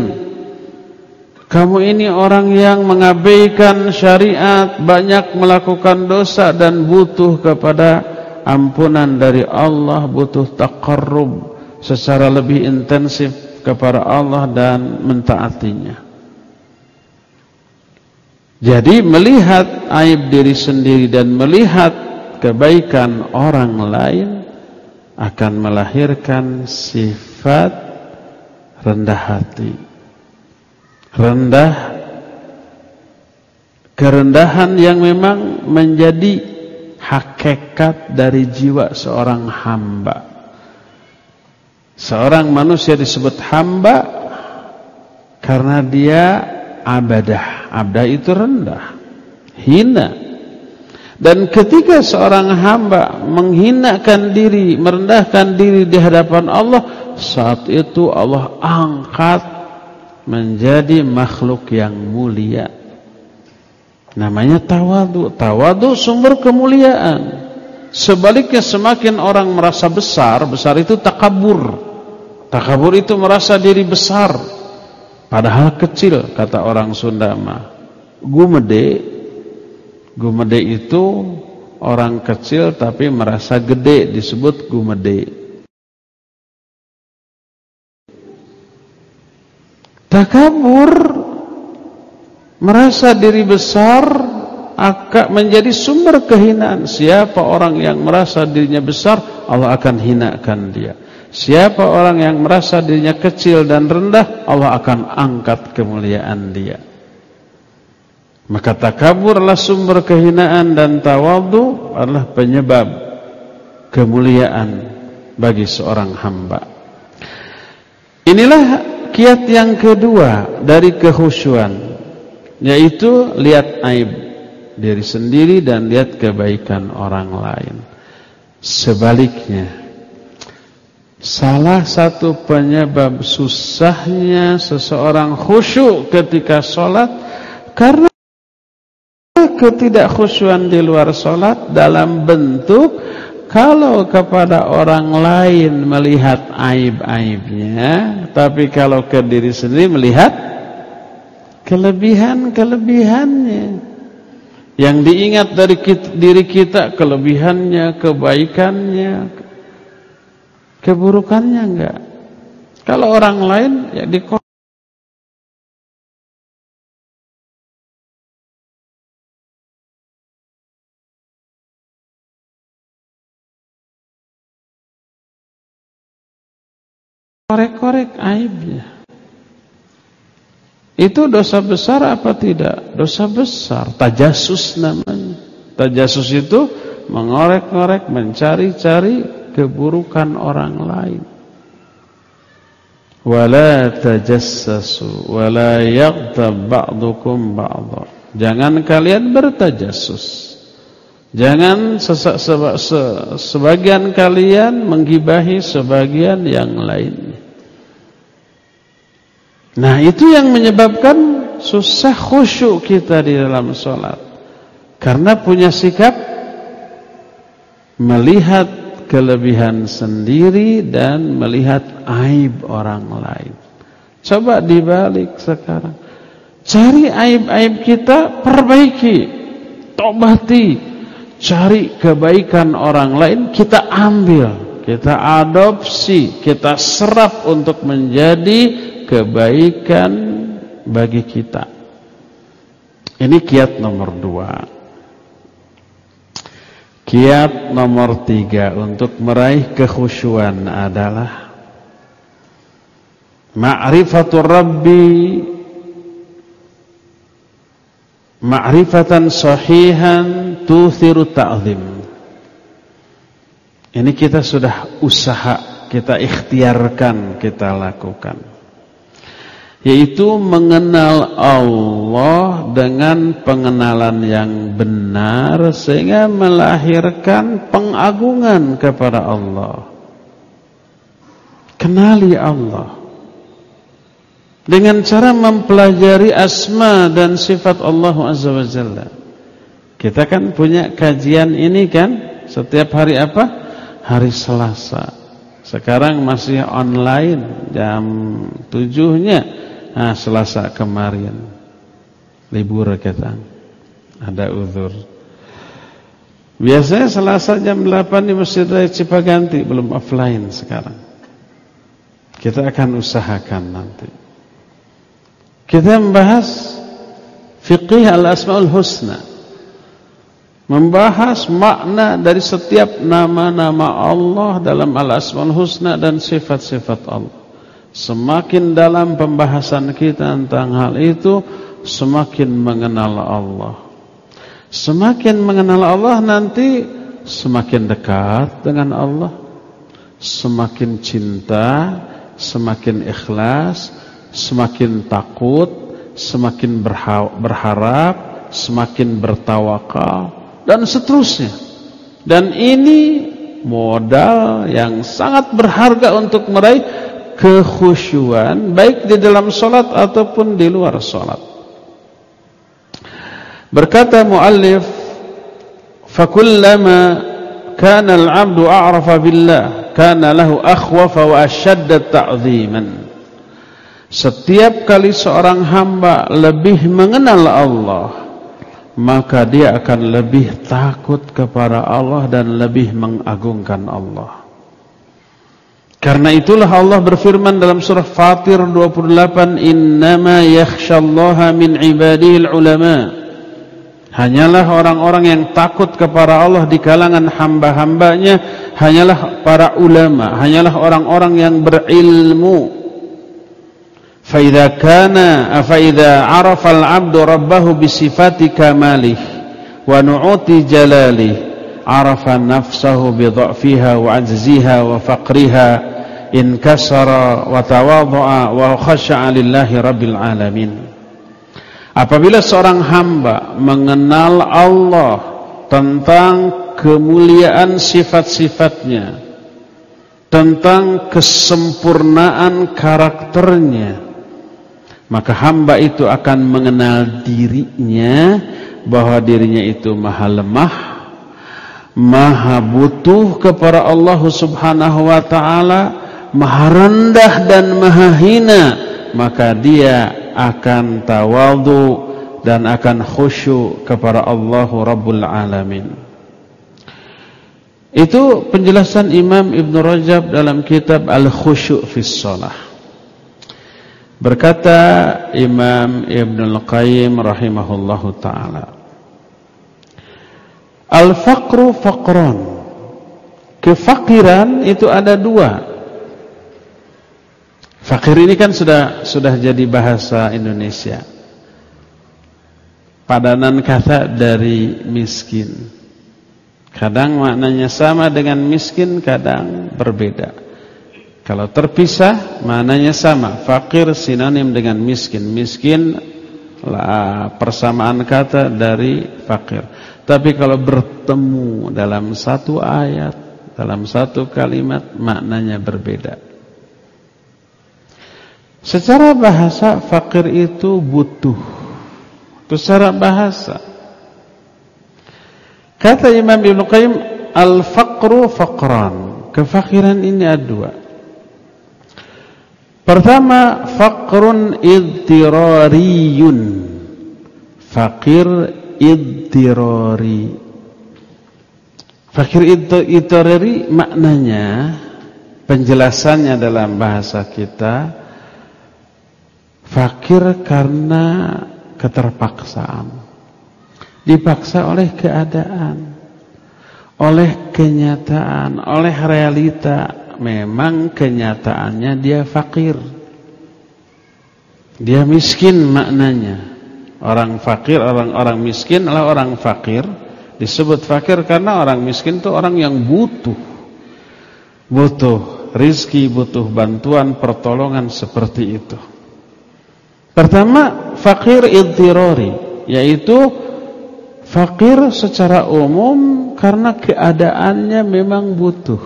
Kamu ini orang yang mengabaikan syariat, banyak melakukan dosa dan butuh kepada ampunan dari Allah, butuh taqarrub secara lebih intensif kepada Allah dan mentaatinya. Jadi melihat aib diri sendiri dan melihat kebaikan orang lain akan melahirkan sifat rendah hati. Rendah kerendahan yang memang menjadi hakikat dari jiwa seorang hamba. Seorang manusia disebut hamba karena dia abadah. Abdah itu rendah, hina. Dan ketika seorang hamba menghinakan diri, merendahkan diri di hadapan Allah, saat itu Allah angkat menjadi makhluk yang mulia. Namanya tawadu. Tawadu sumber kemuliaan. Sebaliknya semakin orang merasa besar, besar itu takabur. Takabur itu merasa diri besar. Padahal kecil kata orang Sunda mah. Gumede Gumede itu orang kecil tapi merasa gede disebut gumede. Takabur merasa diri besar akan menjadi sumber kehinaan. Siapa orang yang merasa dirinya besar, Allah akan hinakan dia. Siapa orang yang merasa dirinya kecil dan rendah, Allah akan angkat kemuliaan dia. Maka takaburlah sumber kehinaan dan tawadu adalah penyebab kemuliaan bagi seorang hamba. Inilah kiat yang kedua dari kehusuan, yaitu lihat aib. diri sendiri dan lihat kebaikan orang lain. Sebaliknya, salah satu penyebab susahnya seseorang khusyuk ketika sholat karena ketidakkhusyuan di luar sholat dalam bentuk kalau kepada orang lain melihat aib-aibnya, tapi kalau ke diri sendiri melihat kelebihan-kelebihannya. Yang diingat dari kita, diri kita kelebihannya, kebaikannya, keburukannya enggak. Kalau orang lain ya di korek-korek aibnya. Itu dosa besar apa tidak? Dosa besar, tajasus namanya. Tajasus itu mengorek-ngorek, mencari-cari keburukan orang lain. Wala tajassasu wala yaghtab ba'dukum ba'dha. Jangan kalian bertajasus. Jangan sebagian kalian menggibahi sebagian yang lain. Nah itu yang menyebabkan susah khusyuk kita di dalam sholat. Karena punya sikap melihat kelebihan sendiri dan melihat aib orang lain. Coba dibalik sekarang. Cari aib-aib kita, perbaiki. Tobati cari kebaikan orang lain kita ambil, kita adopsi, kita serap untuk menjadi kebaikan bagi kita. Ini kiat nomor dua. Kiat nomor tiga untuk meraih kekhusyuan adalah Ma'rifatul Rabbi Ma'rifatan sahihan tuthiru ta'zim. Ini kita sudah usaha, kita ikhtiarkan, kita lakukan. Yaitu mengenal Allah dengan pengenalan yang benar sehingga melahirkan pengagungan kepada Allah. Kenali Allah dengan cara mempelajari asma dan sifat Allah Azza wa Jalla. Kita kan punya kajian ini kan setiap hari apa? Hari Selasa. Sekarang masih online jam tujuhnya. Nah, Selasa kemarin libur kita. Ada uzur. Biasanya Selasa jam 8 di Masjid Raya Cipaganti belum offline sekarang. Kita akan usahakan nanti. Kita membahas fiqih al-asmaul husna membahas makna dari setiap nama-nama Allah dalam Al-Asmaul Husna dan sifat-sifat Allah. Semakin dalam pembahasan kita tentang hal itu, semakin mengenal Allah. Semakin mengenal Allah nanti semakin dekat dengan Allah. Semakin cinta, semakin ikhlas, semakin takut, semakin berharap, semakin bertawakal dan seterusnya. Dan ini modal yang sangat berharga untuk meraih kekhusyuan baik di dalam solat ataupun di luar solat. Berkata muallif, "Fakullama kana al-'abdu a'rafa billah, kana lahu akhwafa wa ashadda ta'dhiman." Setiap kali seorang hamba lebih mengenal Allah, maka dia akan lebih takut kepada Allah dan lebih mengagungkan Allah. Karena itulah Allah berfirman dalam surah Fatir 28, "Innama yakhshallaha min ibadil ulama." Hanyalah orang-orang yang takut kepada Allah di kalangan hamba-hambanya hanyalah para ulama, hanyalah orang-orang yang berilmu. Fa idza kana fa idza arafa al-'abdu rabbahu bi sifati kamalih wa nu'uti jalalih arafa nafsahu bi dha'fiha wa 'ajziha wa faqriha inkasara wa wa khasya'a lillahi rabbil alamin. Apabila seorang hamba mengenal Allah tentang kemuliaan sifat-sifatnya, tentang kesempurnaan karakternya, maka hamba itu akan mengenal dirinya bahwa dirinya itu maha lemah, maha butuh kepada Allah Subhanahu wa taala maha rendah dan maha hina, maka dia akan tawadhu dan akan khusyuk kepada Allah Rabbul Alamin. Itu penjelasan Imam Ibn Rajab dalam kitab Al-Khusyuk fi Shalah. Berkata Imam Ibn Al-Qayyim rahimahullahu taala. Al-faqru faqran. Kefakiran itu ada dua. Fakir ini kan sudah sudah jadi bahasa Indonesia. Padanan kata dari miskin. Kadang maknanya sama dengan miskin, kadang berbeda. Kalau terpisah, maknanya sama. Fakir sinonim dengan miskin. Miskin lah persamaan kata dari fakir. Tapi kalau bertemu dalam satu ayat, dalam satu kalimat, maknanya berbeda. Secara bahasa fakir itu butuh. Secara bahasa. Kata Imam Ibn Qayyim, al-faqru faqran. Kefakiran ini ada dua. Pertama, faqrun idtirariyun. Fakir idtirari. Fakir idtirari maknanya penjelasannya dalam bahasa kita Fakir karena keterpaksaan. Dipaksa oleh keadaan. Oleh kenyataan, oleh realita. Memang kenyataannya dia fakir. Dia miskin maknanya. Orang fakir, orang-orang miskin adalah orang fakir. Disebut fakir karena orang miskin itu orang yang butuh. Butuh rizki, butuh bantuan, pertolongan seperti itu. Pertama, fakir idtirari, yaitu fakir secara umum karena keadaannya memang butuh.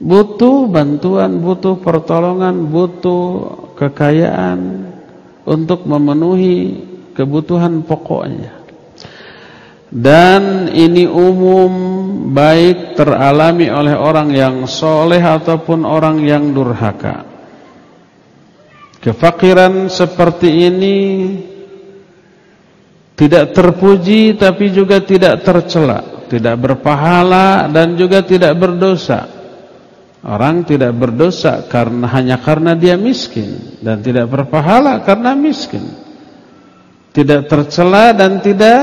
Butuh bantuan, butuh pertolongan, butuh kekayaan untuk memenuhi kebutuhan pokoknya. Dan ini umum baik teralami oleh orang yang soleh ataupun orang yang durhaka. Kefakiran seperti ini tidak terpuji tapi juga tidak tercela, tidak berpahala dan juga tidak berdosa. Orang tidak berdosa karena hanya karena dia miskin dan tidak berpahala karena miskin. Tidak tercela dan tidak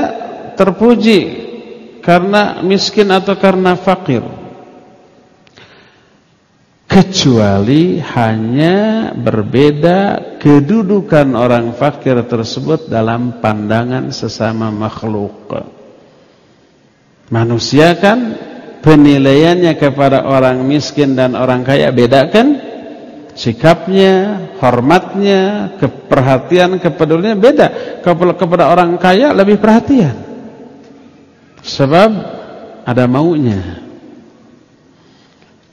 terpuji karena miskin atau karena fakir kecuali hanya berbeda kedudukan orang fakir tersebut dalam pandangan sesama makhluk. Manusia kan penilaiannya kepada orang miskin dan orang kaya beda kan? Sikapnya, hormatnya, keperhatian, kepeduliannya beda. Kepada orang kaya lebih perhatian. Sebab ada maunya.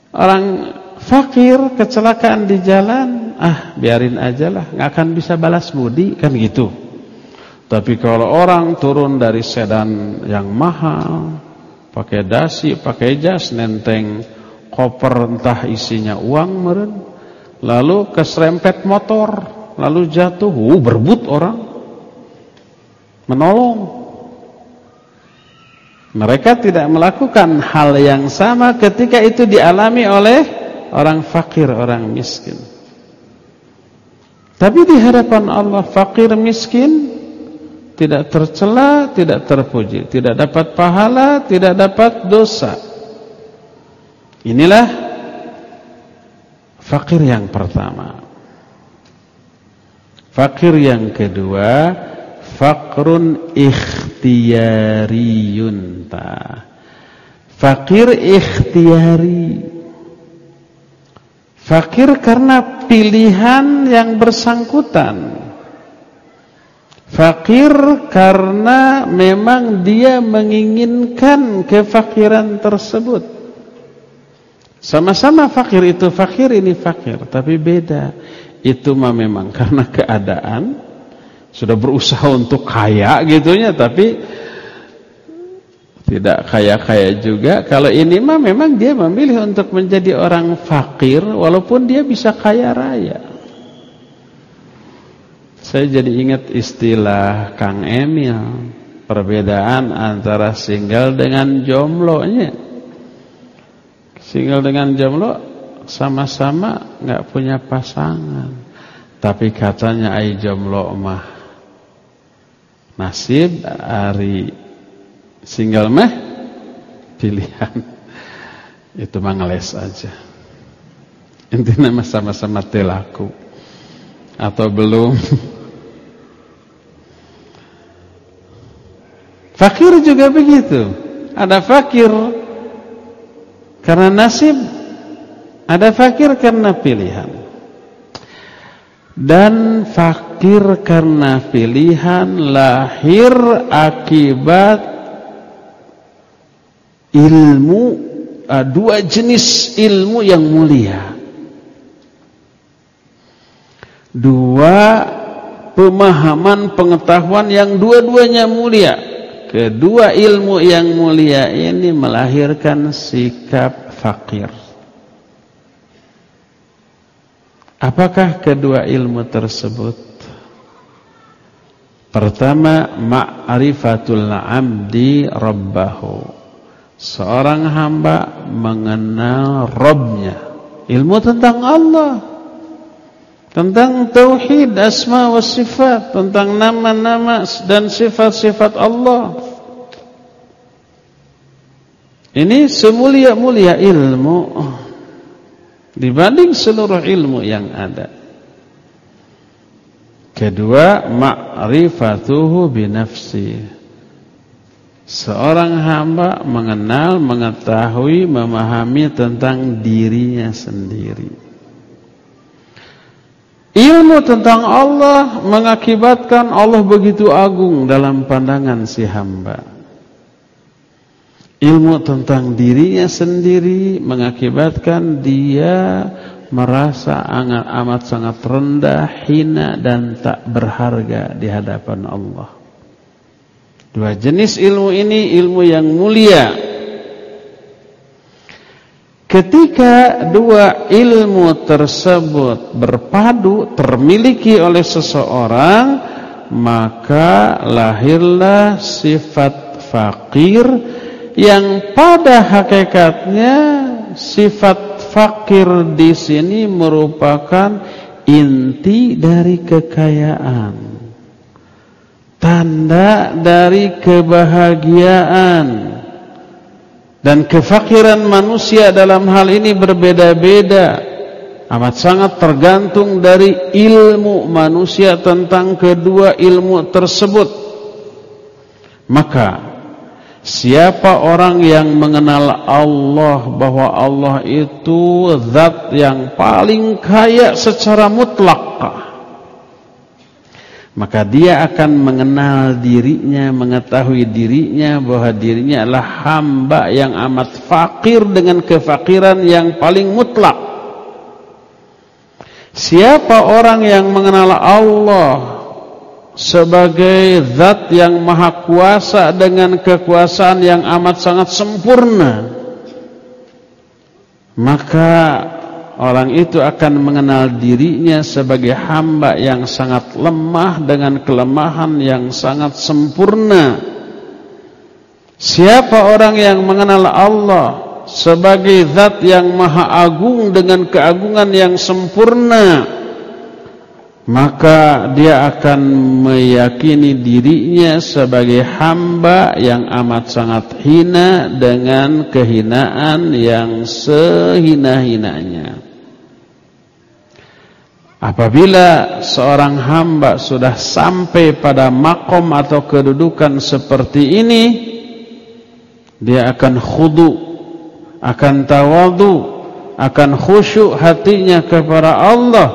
Orang fakir kecelakaan di jalan. Ah biarin aja lah nggak akan bisa balas budi kan gitu. Tapi kalau orang turun dari sedan yang mahal pakai dasi pakai jas nenteng koper entah isinya uang meren lalu keserempet motor lalu jatuh uh, berbut orang menolong. Mereka tidak melakukan hal yang sama ketika itu dialami oleh orang fakir, orang miskin. Tapi di hadapan Allah fakir miskin tidak tercela, tidak terpuji, tidak dapat pahala, tidak dapat dosa. Inilah fakir yang pertama. Fakir yang kedua, fakrun ikhtiyariyun. Fakir ikhtiyari Fakir karena pilihan yang bersangkutan. Fakir karena memang dia menginginkan kefakiran tersebut. Sama-sama fakir itu fakir ini fakir, tapi beda. Itu mah memang karena keadaan sudah berusaha untuk kaya gitunya, tapi tidak kaya-kaya juga. Kalau ini mah memang dia memilih untuk menjadi orang fakir walaupun dia bisa kaya raya. Saya jadi ingat istilah Kang Emil Perbedaan antara single dengan jomblonya Single dengan jomblo Sama-sama nggak punya pasangan Tapi katanya ai jomblo mah Nasib hari single mah Pilihan. <laughs> Itu mah aja. Intinya sama-sama telaku. Atau belum? <laughs> Fakir juga begitu. Ada fakir karena nasib, ada fakir karena pilihan. Dan fakir karena pilihan lahir akibat ilmu uh, dua jenis ilmu yang mulia. Dua pemahaman pengetahuan yang dua-duanya mulia. Kedua ilmu yang mulia ini melahirkan sikap fakir. Apakah kedua ilmu tersebut? Pertama, ma'rifatul 'abdi rabbahu. Seorang hamba mengenal Rabbnya. Ilmu tentang Allah. Tentang tauhid asma wa sifat, tentang nama-nama dan sifat-sifat Allah. Ini semulia-mulia ilmu dibanding seluruh ilmu yang ada. Kedua, ma'rifatuhu binafsi. Seorang hamba mengenal, mengetahui, memahami tentang dirinya sendiri. Ilmu tentang Allah mengakibatkan Allah begitu agung dalam pandangan si hamba. Ilmu tentang dirinya sendiri mengakibatkan dia merasa amat, sangat rendah, hina dan tak berharga di hadapan Allah. Dua jenis ilmu ini ilmu yang mulia. Ketika dua ilmu tersebut berpadu termiliki oleh seseorang maka lahirlah sifat fakir yang pada hakikatnya sifat fakir di sini merupakan inti dari kekayaan tanda dari kebahagiaan dan kefakiran manusia dalam hal ini berbeda-beda. Amat sangat tergantung dari ilmu manusia tentang kedua ilmu tersebut. Maka siapa orang yang mengenal Allah bahwa Allah itu zat yang paling kaya secara mutlak maka dia akan mengenal dirinya, mengetahui dirinya bahwa dirinya adalah hamba yang amat fakir dengan kefakiran yang paling mutlak. Siapa orang yang mengenal Allah sebagai zat yang maha kuasa dengan kekuasaan yang amat sangat sempurna, maka Orang itu akan mengenal dirinya sebagai hamba yang sangat lemah dengan kelemahan yang sangat sempurna. Siapa orang yang mengenal Allah sebagai zat yang maha agung dengan keagungan yang sempurna, maka dia akan meyakini dirinya sebagai hamba yang amat sangat hina dengan kehinaan yang sehina-hinanya. Apabila seorang hamba sudah sampai pada makom atau kedudukan seperti ini, dia akan khudu, akan tawadu, akan khusyuk hatinya kepada Allah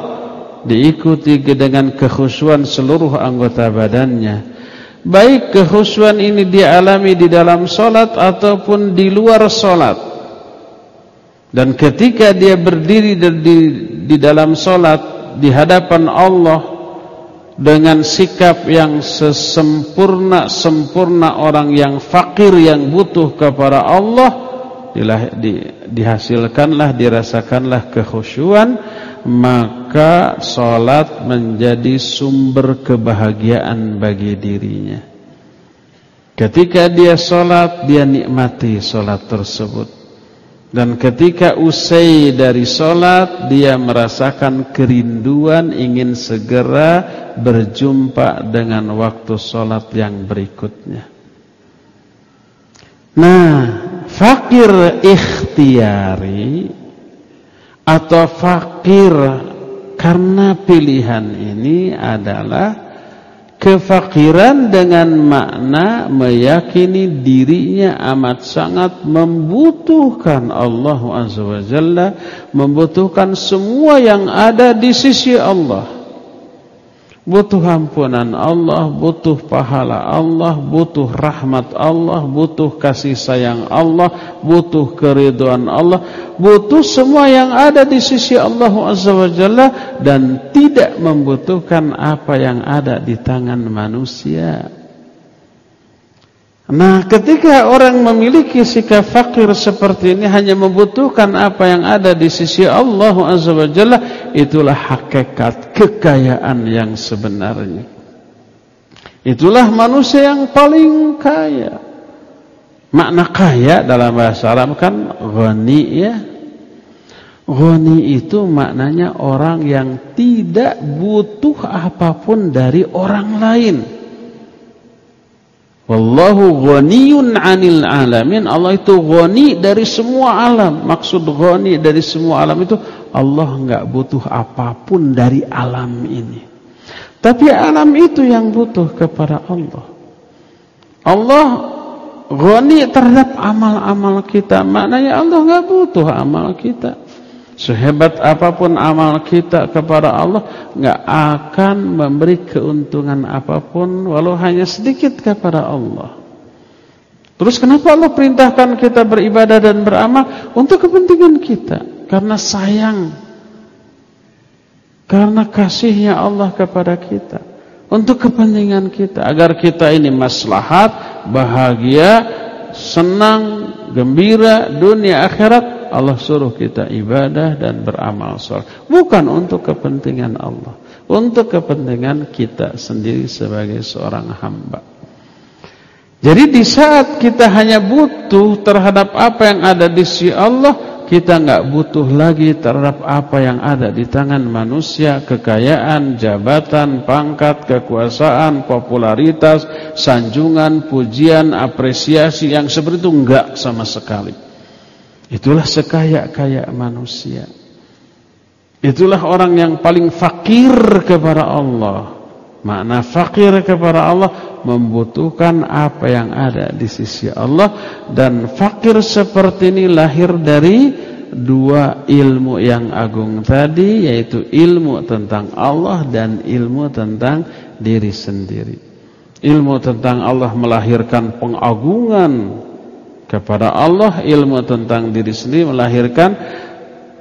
diikuti dengan kekhusyuan seluruh anggota badannya. Baik kekhusyuan ini dialami di dalam solat ataupun di luar solat. Dan ketika dia berdiri di, di dalam solat di hadapan Allah dengan sikap yang sesempurna-sempurna orang yang fakir yang butuh kepada Allah di, dihasilkanlah dirasakanlah kekhusyuan maka salat menjadi sumber kebahagiaan bagi dirinya. Ketika dia salat dia nikmati salat tersebut dan ketika usai dari salat dia merasakan kerinduan ingin segera berjumpa dengan waktu salat yang berikutnya. Nah, fakir ikhtiari atau fakir karena pilihan ini adalah kefakiran dengan makna meyakini dirinya amat sangat membutuhkan Allah Azza wa Jalla, membutuhkan semua yang ada di sisi Allah butuh ampunan Allah, butuh pahala Allah, butuh rahmat Allah, butuh kasih sayang Allah, butuh keriduan Allah, butuh semua yang ada di sisi Allah Azza wa Jalla dan tidak membutuhkan apa yang ada di tangan manusia. Nah ketika orang memiliki sikap fakir seperti ini hanya membutuhkan apa yang ada di sisi Allah Azza wa Jalla itulah hakikat kekayaan yang sebenarnya. Itulah manusia yang paling kaya. Makna kaya dalam bahasa Arab kan ghani ya. Ghani itu maknanya orang yang tidak butuh apa pun dari orang lain. Wallahu ghaniyun 'anil alamin. Allah itu ghani dari semua alam. Maksud ghani dari semua alam itu Allah enggak butuh apa pun dari alam ini. Tapi alam itu yang butuh kepada Allah. Allah ghani terhadap amal-amal kita. Maknanya Allah enggak butuh amal kita. Sehebat apa pun amal kita kepada Allah nggak akan memberi keuntungan apa pun walau hanya sedikit kepada Allah. Terus kenapa Allah perintahkan kita beribadah dan beramal untuk kepentingan kita? Karena sayang. Karena kasihnya Allah kepada kita. Untuk kepentingan kita agar kita ini maslahat, bahagia, senang, gembira dunia akhirat Allah suruh kita ibadah dan beramal soleh. Bukan untuk kepentingan Allah. Untuk kepentingan kita sendiri sebagai seorang hamba. Jadi di saat kita hanya butuh terhadap apa yang ada di sisi Allah, kita nggak butuh lagi terhadap apa yang ada di tangan manusia, kekayaan, jabatan, pangkat, kekuasaan, popularitas, sanjungan, pujian, apresiasi yang seperti itu enggak sama sekali. Itulah sekaya-kaya manusia. Itulah orang yang paling fakir kepada Allah. Makna fakir kepada Allah membutuhkan apa yang ada di sisi Allah dan fakir seperti ini lahir dari dua ilmu yang agung tadi yaitu ilmu tentang Allah dan ilmu tentang diri sendiri. Ilmu tentang Allah melahirkan pengagungan kepada Allah ilmu tentang diri sendiri melahirkan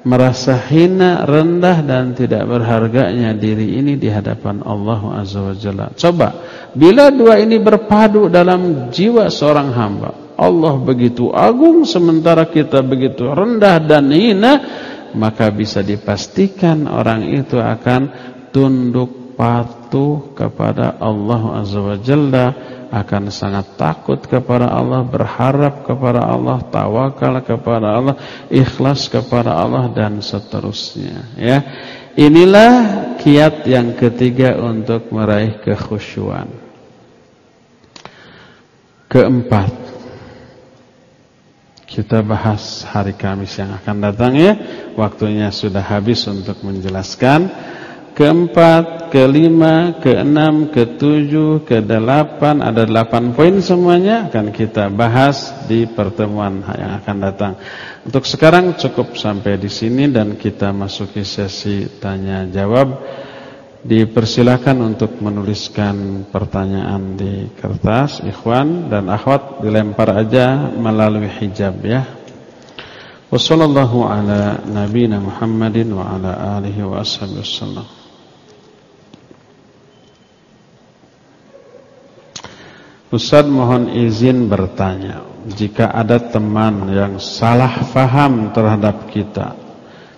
merasa hina, rendah dan tidak berharganya diri ini di hadapan Allah Azza wa Jalla. Coba, bila dua ini berpadu dalam jiwa seorang hamba, Allah begitu agung sementara kita begitu rendah dan hina, maka bisa dipastikan orang itu akan tunduk patuh kepada Allah Azza wa Jalla akan sangat takut kepada Allah, berharap kepada Allah, tawakal kepada Allah, ikhlas kepada Allah dan seterusnya ya. Inilah kiat yang ketiga untuk meraih kekhusyuan. Keempat, kita bahas hari Kamis yang akan datang ya. Waktunya sudah habis untuk menjelaskan keempat, kelima, keenam, ketujuh, kedelapan, ada delapan poin semuanya akan kita bahas di pertemuan yang akan datang. Untuk sekarang cukup sampai di sini dan kita masuki sesi tanya jawab. Dipersilakan untuk menuliskan pertanyaan di kertas ikhwan dan akhwat dilempar aja melalui hijab ya. Wassallallahu ala nabiyina Muhammadin wa ala alihi wa ashabihi wasallam. Ustaz mohon izin bertanya. Jika ada teman yang salah faham terhadap kita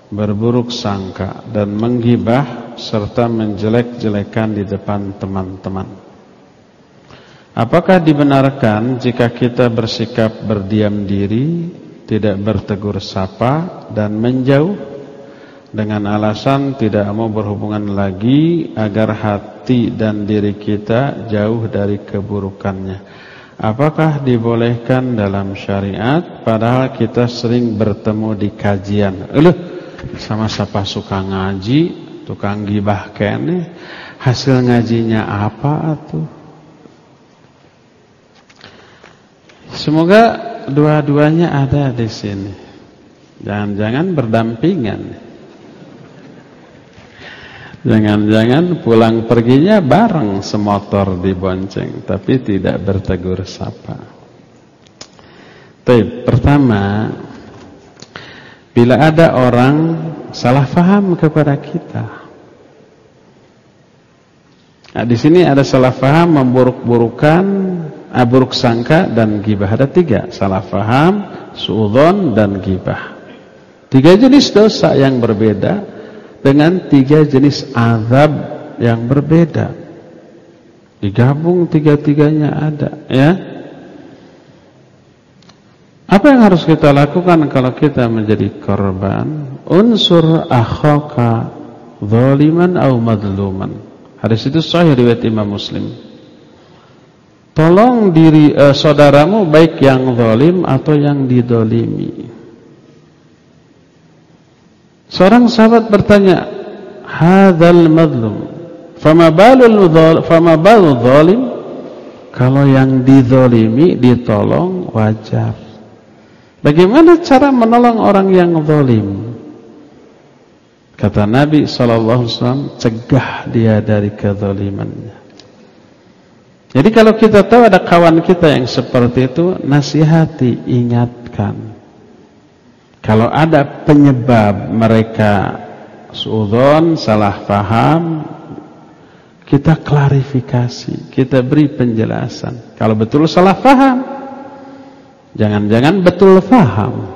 Berburuk sangka dan menggibah Serta menjelek-jelekan di depan teman-teman. Apakah dibenarkan jika kita bersikap berdiam diri Tidak bertegur sapa dan menjauh dengan alasan tidak mau berhubungan lagi agar hati dan diri kita jauh dari keburukannya. Apakah dibolehkan dalam syariat padahal kita sering bertemu di kajian? Uluh, sama siapa suka ngaji, tukang gibah kene, hasil ngajinya apa tuh? Semoga dua-duanya ada di sini. Jangan-jangan berdampingan. Jangan-jangan pulang perginya bareng semotor dibonceng Tapi tidak bertegur sapa Tapi pertama Bila ada orang salah faham kepada kita Nah, di sini ada salah faham, memburuk-burukan, aburuk sangka dan gibah. Ada tiga, salah faham, suudon dan gibah. Tiga jenis dosa yang berbeda dengan tiga jenis azab yang berbeda. Digabung tiga-tiganya ada, ya. Apa yang harus kita lakukan kalau kita menjadi korban? Unsur akhaka zaliman au madluman. Hadis itu sahih riwayat Imam Muslim. Tolong diri eh, saudaramu baik yang zalim atau yang didolimi. Seorang sahabat bertanya, "Hadzal madlum, fama balul fama balul zalim?" Kalau yang dizalimi ditolong wajar. Bagaimana cara menolong orang yang zalim? Kata Nabi SAW, cegah dia dari kezalimannya. Jadi kalau kita tahu ada kawan kita yang seperti itu, nasihati, ingatkan. Kalau ada penyebab mereka suudon, salah faham, kita klarifikasi, kita beri penjelasan. Kalau betul salah faham, jangan-jangan betul faham.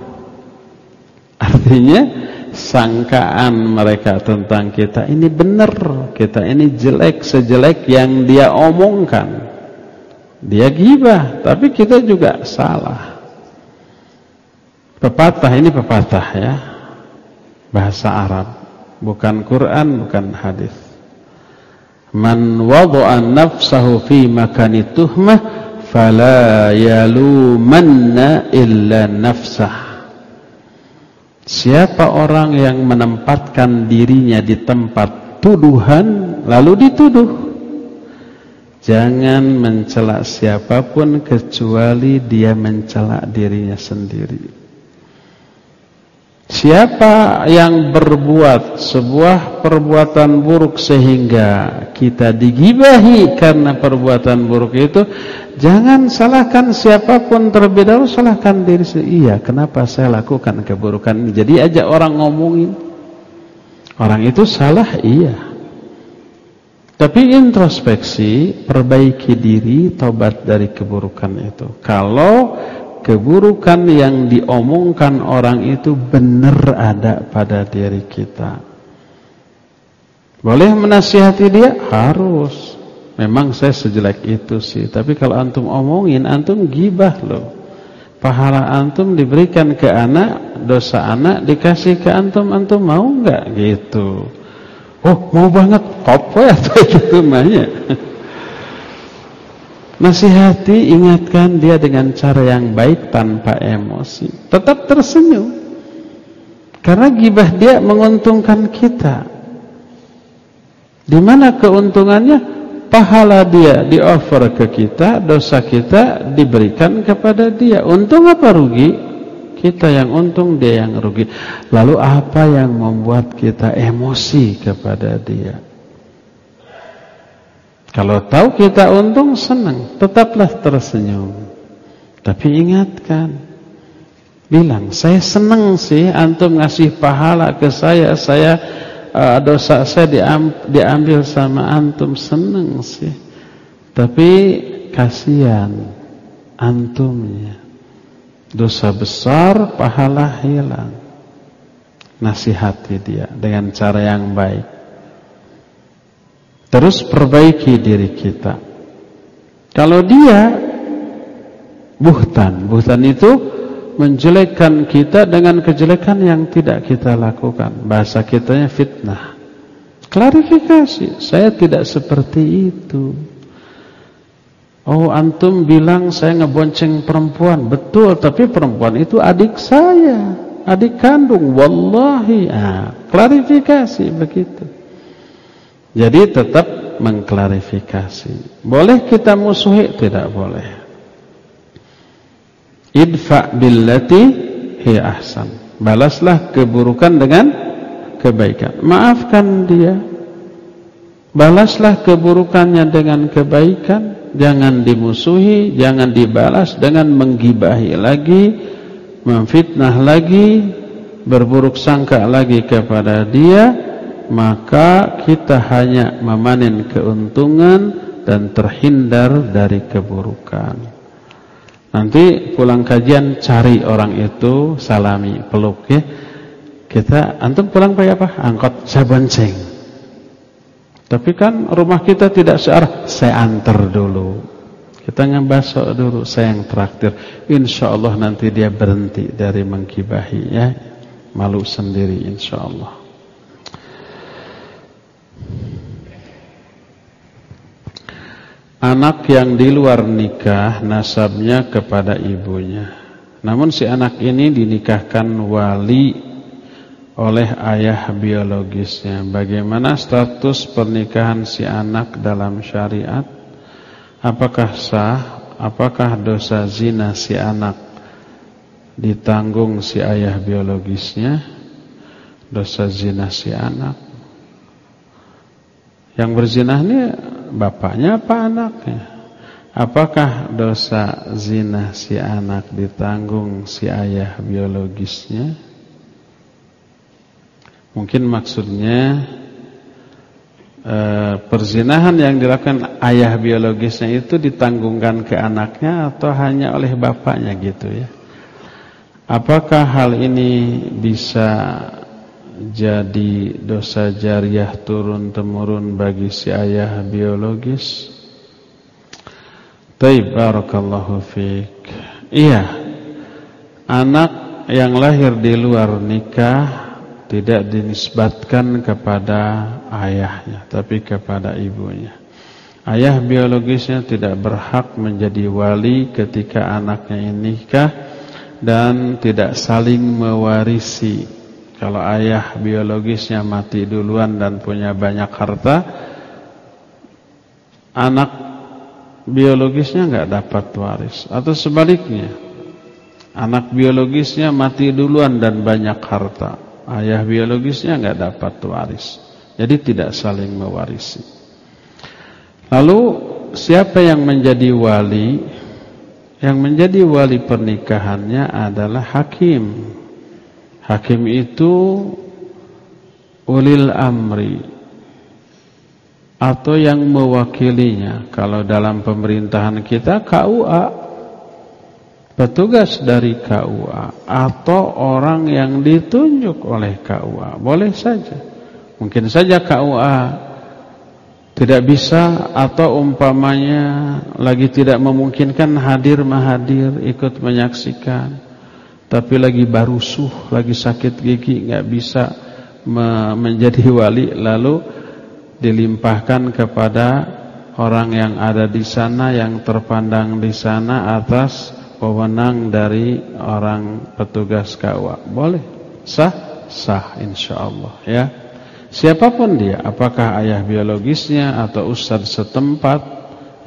Artinya sangkaan mereka tentang kita ini benar, kita ini jelek sejelek yang dia omongkan. Dia gibah, tapi kita juga salah. Pepatah ini pepatah ya. Bahasa Arab, bukan Quran, bukan hadis. Man wada'a nafsahu fi makani tuhmah fala yalumanna illa nafsah. Siapa orang yang menempatkan dirinya di tempat tuduhan lalu dituduh Jangan mencela siapa pun kecuali dia mencela dirinya sendiri Siapa yang berbuat sebuah perbuatan buruk sehingga kita digibahi karena perbuatan buruk itu, jangan salahkan siapa pun terlebih dahulu, salahkan diri sendiri. Iya, kenapa saya lakukan keburukan ini? Jadi aja orang ngomongin. Orang itu salah, iya. Tapi introspeksi, perbaiki diri, tobat dari keburukan itu. Kalau keburukan yang diomongkan orang itu benar ada pada diri kita. Boleh menasihati dia? Harus. Memang saya sejelek itu sih. Tapi kalau antum omongin, antum gibah loh. Pahala antum diberikan ke anak, dosa anak dikasih ke antum, antum mau nggak gitu? Oh mau banget, apa ya <laughs> itu namanya? Nasihati, ingatkan dia dengan cara yang baik tanpa emosi. Tetap tersenyum. Karena gibah dia menguntungkan kita. Di mana keuntungannya? Pahala dia di offer ke kita, dosa kita diberikan kepada dia. Untung apa rugi? Kita yang untung, dia yang rugi. Lalu apa yang membuat kita emosi kepada dia? Kalau tahu kita untung senang, tetaplah tersenyum. Tapi ingatkan, bilang saya senang sih antum ngasih pahala ke saya, saya uh, dosa saya diambil sama antum senang sih. Tapi kasihan antumnya. Dosa besar, pahala hilang. Nasihati dia dengan cara yang baik. Terus perbaiki diri kita. Kalau dia buhtan, buhtan itu menjelekkan kita dengan kejelekan yang tidak kita lakukan. Bahasa kitanya fitnah. Klarifikasi, saya tidak seperti itu. Oh antum bilang saya ngebonceng perempuan Betul tapi perempuan itu adik saya Adik kandung Wallahi ah, Klarifikasi begitu jadi tetap mengklarifikasi. Boleh kita musuhi? Tidak boleh. Idfa billati hi ahsan. Balaslah keburukan dengan kebaikan. Maafkan dia. Balaslah keburukannya dengan kebaikan. Jangan dimusuhi, jangan dibalas dengan menggibahi lagi, memfitnah lagi, berburuk sangka lagi kepada dia maka kita hanya memanen keuntungan dan terhindar dari keburukan. Nanti pulang kajian cari orang itu, salami, peluk ya. Kita antum pulang pakai apa? Angkot saya bonceng. Tapi kan rumah kita tidak searah, saya antar dulu. Kita ngebasok dulu, saya yang traktir. Insya Allah nanti dia berhenti dari mengkibahi ya. Malu sendiri insya Allah. Anak yang di luar nikah nasabnya kepada ibunya. Namun si anak ini dinikahkan wali oleh ayah biologisnya. Bagaimana status pernikahan si anak dalam syariat? Apakah sah? Apakah dosa zina si anak ditanggung si ayah biologisnya? Dosa zina si anak. Yang berzina ini bapaknya apa anaknya? Apakah dosa zina si anak ditanggung si ayah biologisnya? Mungkin maksudnya e, perzinahan yang dilakukan ayah biologisnya itu ditanggungkan ke anaknya atau hanya oleh bapaknya gitu ya? Apakah hal ini bisa jadi dosa jariah turun temurun bagi si ayah biologis. Taib barakallahu. Iya. Anak yang lahir di luar nikah tidak dinisbatkan kepada ayahnya tapi kepada ibunya. Ayah biologisnya tidak berhak menjadi wali ketika anaknya nikah dan tidak saling mewarisi kalau ayah biologisnya mati duluan dan punya banyak harta, anak biologisnya nggak dapat waris. Atau sebaliknya, anak biologisnya mati duluan dan banyak harta, ayah biologisnya nggak dapat waris. Jadi tidak saling mewarisi. Lalu siapa yang menjadi wali? Yang menjadi wali pernikahannya adalah hakim Hakim itu ulil amri atau yang mewakilinya. Kalau dalam pemerintahan kita KUA, petugas dari KUA atau orang yang ditunjuk oleh KUA, boleh saja. Mungkin saja KUA tidak bisa atau umpamanya lagi tidak memungkinkan hadir mahadir ikut menyaksikan tapi lagi baru suh, lagi sakit gigi, nggak bisa menjadi wali, lalu dilimpahkan kepada orang yang ada di sana, yang terpandang di sana atas wewenang dari orang petugas KUA. Boleh? Sah? Sah insya Allah ya. Siapa pun dia, apakah ayah biologisnya atau ustadz setempat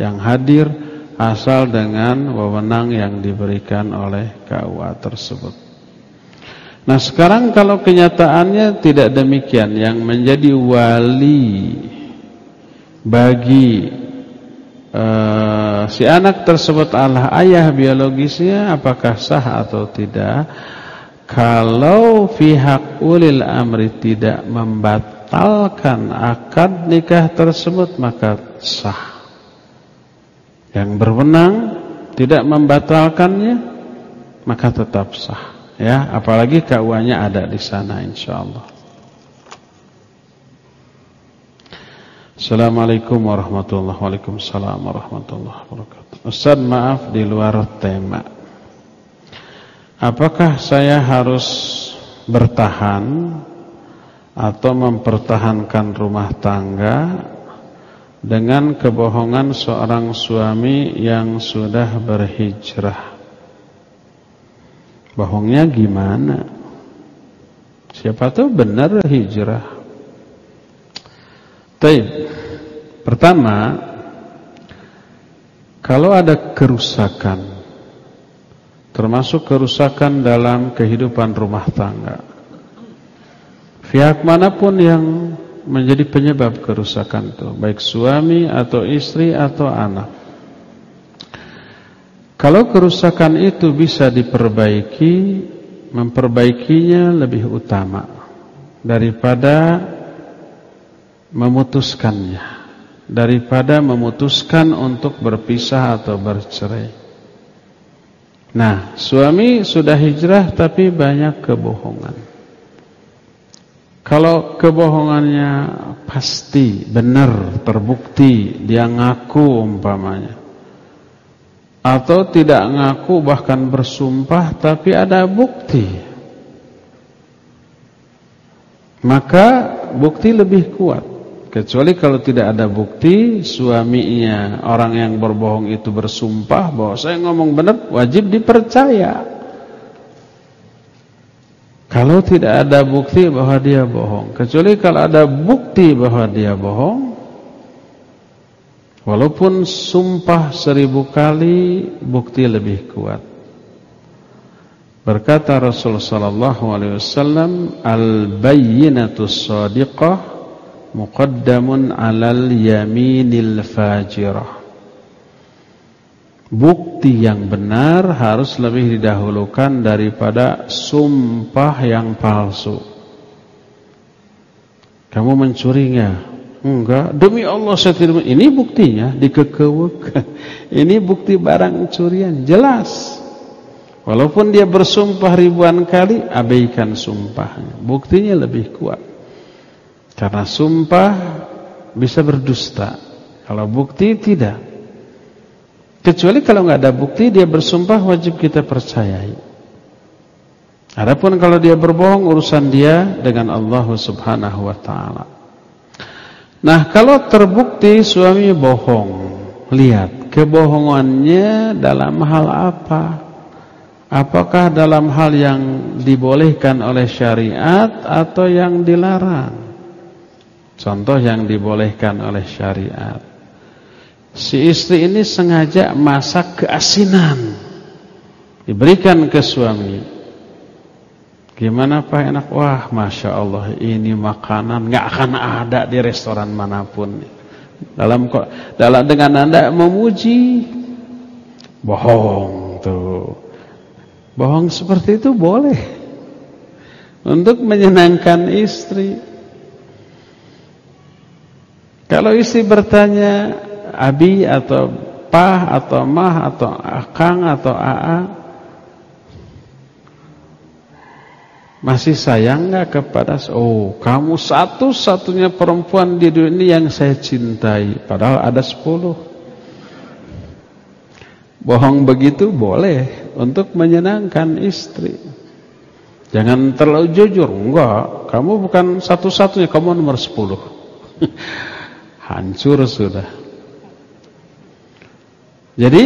yang hadir asal dengan wewenang yang diberikan oleh KUA tersebut. Nah sekarang kalau kenyataannya tidak demikian Yang menjadi wali Bagi uh, si anak tersebut adalah ayah biologisnya apakah sah atau tidak kalau pihak ulil amri tidak membatalkan akad nikah tersebut maka sah yang berwenang tidak membatalkannya maka tetap sah ya apalagi kauannya ada di sana insyaallah Assalamualaikum warahmatullahi wabarakatuh. Warahmatullahi wabarakatuh. Ustaz maaf di luar tema. Apakah saya harus bertahan atau mempertahankan rumah tangga dengan kebohongan seorang suami yang sudah berhijrah? Bohongnya gimana? Siapa tahu benar hijrah. Baik. Pertama, kalau ada kerusakan termasuk kerusakan dalam kehidupan rumah tangga. Pihak mana pun yang menjadi penyebab kerusakan itu, baik suami atau istri atau anak. Kalau kerusakan itu bisa diperbaiki, memperbaikinya lebih utama daripada memutuskannya daripada memutuskan untuk berpisah atau bercerai. Nah, suami sudah hijrah tapi banyak kebohongan. Kalau kebohongannya pasti benar, terbukti, dia ngaku umpamanya. Atau tidak ngaku bahkan bersumpah tapi ada bukti. Maka bukti lebih kuat. Kecuali kalau tidak ada bukti suaminya orang yang berbohong itu bersumpah bahwa saya ngomong benar wajib dipercaya. Kalau tidak ada bukti bahwa dia bohong, kecuali kalau ada bukti bahwa dia bohong, walaupun sumpah seribu kali bukti lebih kuat. Berkata Rasulullah sallallahu alaihi wasallam, "Al-bayyinatus shadiqah muqaddamun alal yaminil fajirah Bukti yang benar harus lebih didahulukan daripada sumpah yang palsu. Kamu mencurinya? Enggak. Demi Allah saya tidak. Ini buktinya dikekewek. <laughs> Ini bukti barang curian. Jelas. Walaupun dia bersumpah ribuan kali, abaikan sumpahnya. Buktinya lebih kuat. Karena sumpah bisa berdusta. Kalau bukti tidak. Kecuali kalau nggak ada bukti dia bersumpah wajib kita percayai. Adapun kalau dia berbohong urusan dia dengan Allah Subhanahu wa taala. Nah, kalau terbukti suami bohong, lihat kebohongannya dalam hal apa? Apakah dalam hal yang dibolehkan oleh syariat atau yang dilarang? Contoh yang dibolehkan oleh syariat. Si istri ini sengaja masak keasinan. Diberikan ke suami. Gimana Pak enak? Wah Masya Allah ini makanan nggak akan ada di restoran mana pun. Dalam dalam dengan anda memuji bohong tuh. Bohong seperti itu boleh untuk menyenangkan istri. Kalau istri bertanya abi atau pah atau mah atau akang atau aa masih sayang nggak kepada oh kamu satu-satunya perempuan di dunia yang saya cintai padahal ada sepuluh. Bohong begitu boleh untuk menyenangkan istri. Jangan terlalu jujur enggak. Kamu bukan satu-satunya kamu nomor sepuluh. <laughs> Hancur sudah. Jadi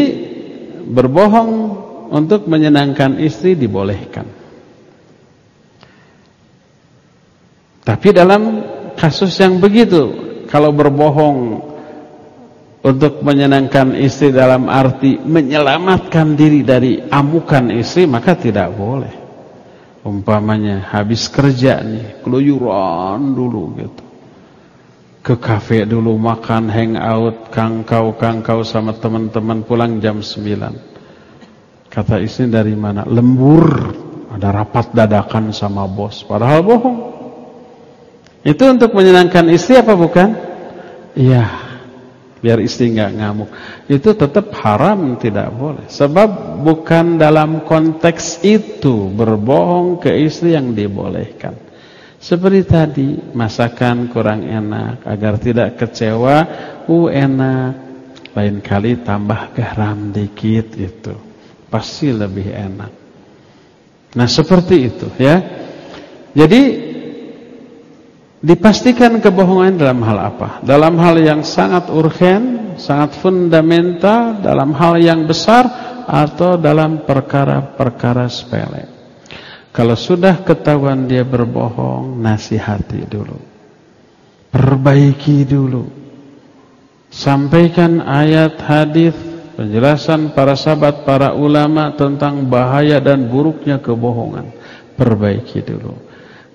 berbohong untuk menyenangkan istri dibolehkan. Tapi dalam kasus yang begitu, kalau berbohong untuk menyenangkan istri dalam arti menyelamatkan diri dari amukan istri, maka tidak boleh. Umpamanya habis kerja nih, keluyuran dulu gitu ke kafe dulu makan hangout kangkau kangkau sama teman-teman pulang jam 9 kata istri dari mana? Lembur. Ada rapat dadakan sama bos. Padahal bohong. Itu untuk menyenangkan istri apa bukan? Iya. Biar istri nggak ngamuk. Itu tetap haram tidak boleh. Sebab bukan dalam konteks itu berbohong ke istri yang dibolehkan seperti tadi, masakan kurang enak, agar tidak kecewa, uh enak, lain kali tambah garam dikit itu, pasti lebih enak. Nah seperti itu ya. Jadi dipastikan kebohongan dalam hal apa? Dalam hal yang sangat urgen, sangat fundamental, dalam hal yang besar, atau dalam perkara-perkara sepele. Kalau sudah ketahuan dia berbohong, nasihati dulu. Perbaiki dulu. Sampaikan ayat hadis penjelasan para sahabat, para ulama tentang bahaya dan buruknya kebohongan. Perbaiki dulu.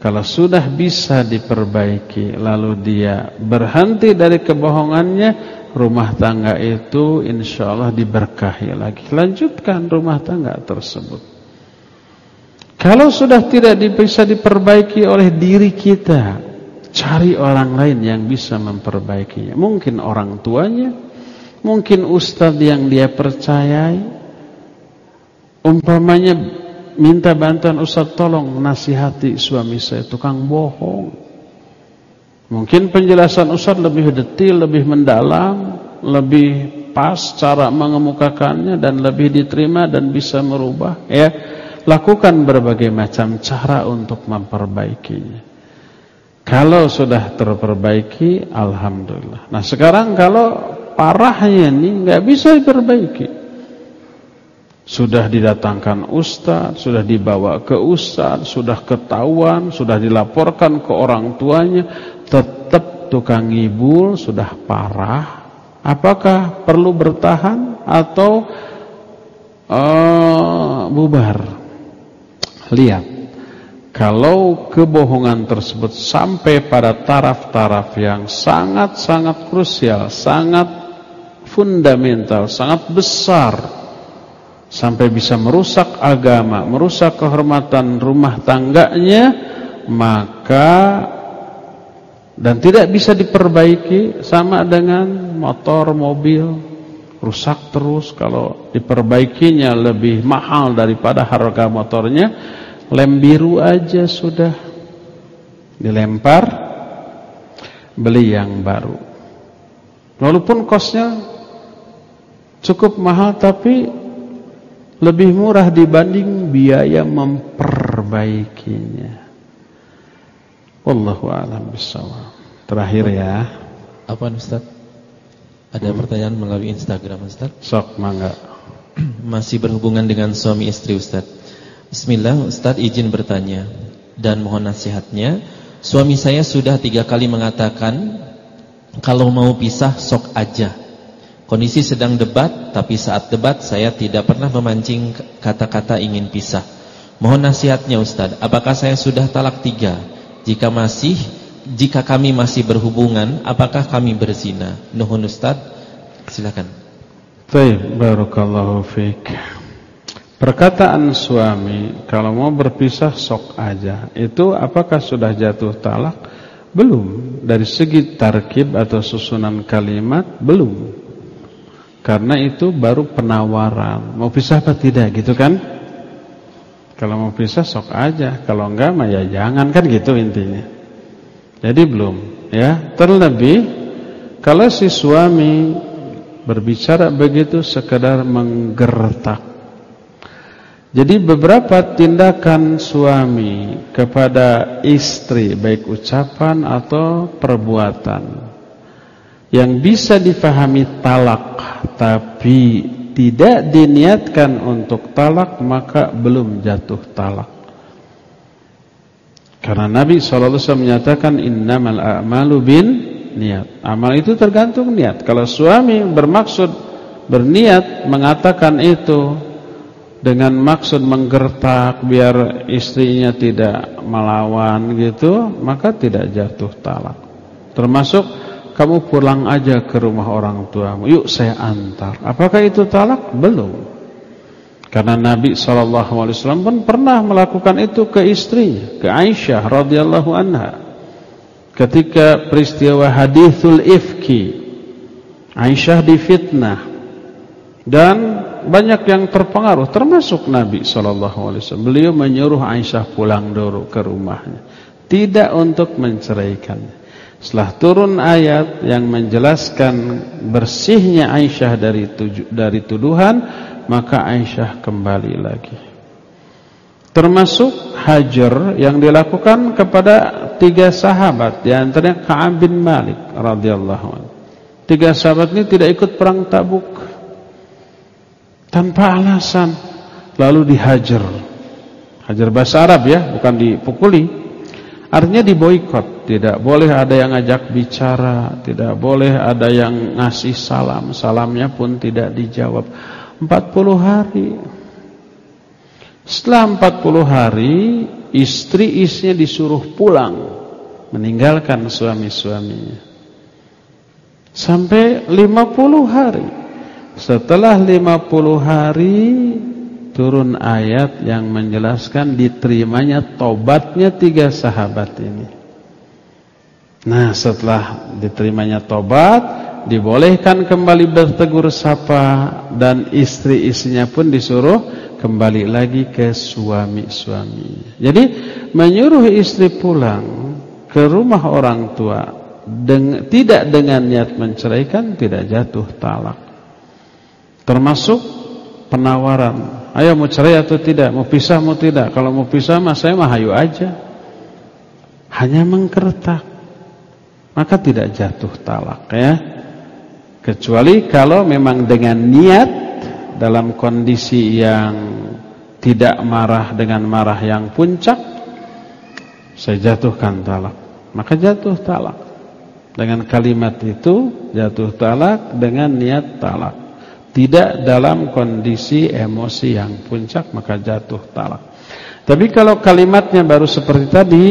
Kalau sudah bisa diperbaiki lalu dia berhenti dari kebohongannya, rumah tangga itu insya Allah diberkahi lagi. Lanjutkan rumah tangga tersebut. Kalau sudah tidak bisa diperbaiki oleh diri kita, cari orang lain yang bisa memperbaikinya. Mungkin orang tuanya, mungkin ustadz yang dia percayai. Umpamanya minta bantuan ustadz tolong nasihati suami saya tukang bohong. Mungkin penjelasan ustadz lebih detil, lebih mendalam, lebih pas cara mengemukakannya dan lebih diterima dan bisa merubah ya lakukan berbagai macam cara untuk memperbaikinya. Kalau sudah terperbaiki, alhamdulillah. Nah sekarang kalau parahnya ini nggak bisa diperbaiki, sudah didatangkan ustaz, sudah dibawa ke ustaz, sudah ketahuan, sudah dilaporkan ke orang tuanya, tetap tukang ngibul sudah parah. Apakah perlu bertahan atau uh, bubar? Lihat, kalau kebohongan tersebut sampai pada taraf-taraf yang sangat-sangat krusial, sangat fundamental, sangat besar, sampai bisa merusak agama, merusak kehormatan rumah tangganya, maka dan tidak bisa diperbaiki sama dengan motor, mobil, rusak terus. Kalau diperbaikinya lebih mahal daripada harga motornya lem biru aja sudah. Dilempar beli yang baru. Walaupun kosnya cukup mahal tapi lebih murah dibanding biaya memperbaikinya. Wallahu alam bisawab terakhir ya.
Apa Ustaz? Ada hmm. pertanyaan melalui Instagram Ustaz?
Sok mangga. <clears throat>
Masih berhubungan dengan suami istri Ustaz Bismillah Ustadz izin bertanya Dan mohon nasihatnya. Suami saya sudah tiga kali mengatakan Kalau mau pisah sok aja. Kondisi sedang debat Tapi saat debat saya tidak pernah memancing Kata-kata ingin pisah. Mohon nasihatnya Ustadz Apakah saya sudah talak tiga? Jika masih Jika kami masih berhubungan Apakah kami berzina? Nuhun Ustadz Silakan.
Baik Barakallahu fiqh Perkataan suami kalau mau berpisah sok aja. Itu apakah sudah jatuh talak? Belum. Dari segi tarkib atau susunan kalimat Belum. Karena itu baru penawaran. Mau pisah apa tidak gitu kan? Kalau mau pisah sok aja. Kalau enggak mah ya jangan kan gitu intinya. Jadi belum ya. Terlebih Kalau si suami berbicara begitu sekedar menggertak jadi beberapa tindakan suami kepada istri baik ucapan atau perbuatan yang bisa difahami talak tapi tidak diniatkan untuk talak maka belum jatuh talak. Karena Nabi SAW menyatakan innamal a'malu bin niat. Amal itu tergantung niat. Kalau suami bermaksud berniat mengatakan itu dengan maksud menggertak biar istrinya tidak melawan gitu maka tidak jatuh talak termasuk kamu pulang aja ke rumah orang tuamu. Yuk saya antar. Apakah itu talak? Belum. Karena Nabi SAW pun pernah melakukan itu ke istrinya, ke Aisyah radhiyallahu anha. Ketika peristiwa hadithul ifki, Aisyah difitnah dan banyak yang terpengaruh termasuk Nabi SAW. Beliau menyuruh Aisyah pulang dulu ke rumahnya, tidak untuk menceraikannya. Setelah turun ayat yang menjelaskan bersihnya Aisyah dari tuju, dari tuduhan, maka Aisyah kembali lagi. Termasuk hajar yang dilakukan kepada tiga sahabat, di antaranya Ka'ab bin Malik radhiyallahu anhu. Tiga sahabat ini tidak ikut perang Tabuk tanpa alasan, lalu dihajar. Hajar bahasa Arab ya, bukan dipukuli. Artinya diboikot, tidak boleh ada yang ngajak bicara, tidak boleh ada yang ngasih salam, salamnya pun tidak dijawab. 40 hari. Setelah 40 hari, istri-istrinya disuruh pulang, meninggalkan suami-suaminya. Sampai 50 hari. Setelah 50 hari turun ayat yang menjelaskan diterimanya tobatnya tiga sahabat ini. Nah setelah diterimanya tobat dibolehkan kembali bertegur sapa dan istri-istrinya pun disuruh kembali lagi ke suami-suami. Jadi menyuruh istri pulang ke rumah orang tua deng tidak dengan niat menceraikan tidak jatuh talak. Termasuk penawaran Ayo mau cerai atau tidak? Mau pisah mau tidak? Kalau mau pisah mah saya mah hayu aja. Hanya mengkertak. Maka tidak jatuh talak ya. Kecuali kalau memang dengan niat dalam kondisi yang tidak marah dengan marah yang puncak saya jatuhkan talak. Maka jatuh talak. Dengan kalimat itu jatuh talak dengan niat talak tidak dalam kondisi emosi yang puncak maka jatuh talak. Tapi kalau kalimatnya baru seperti tadi,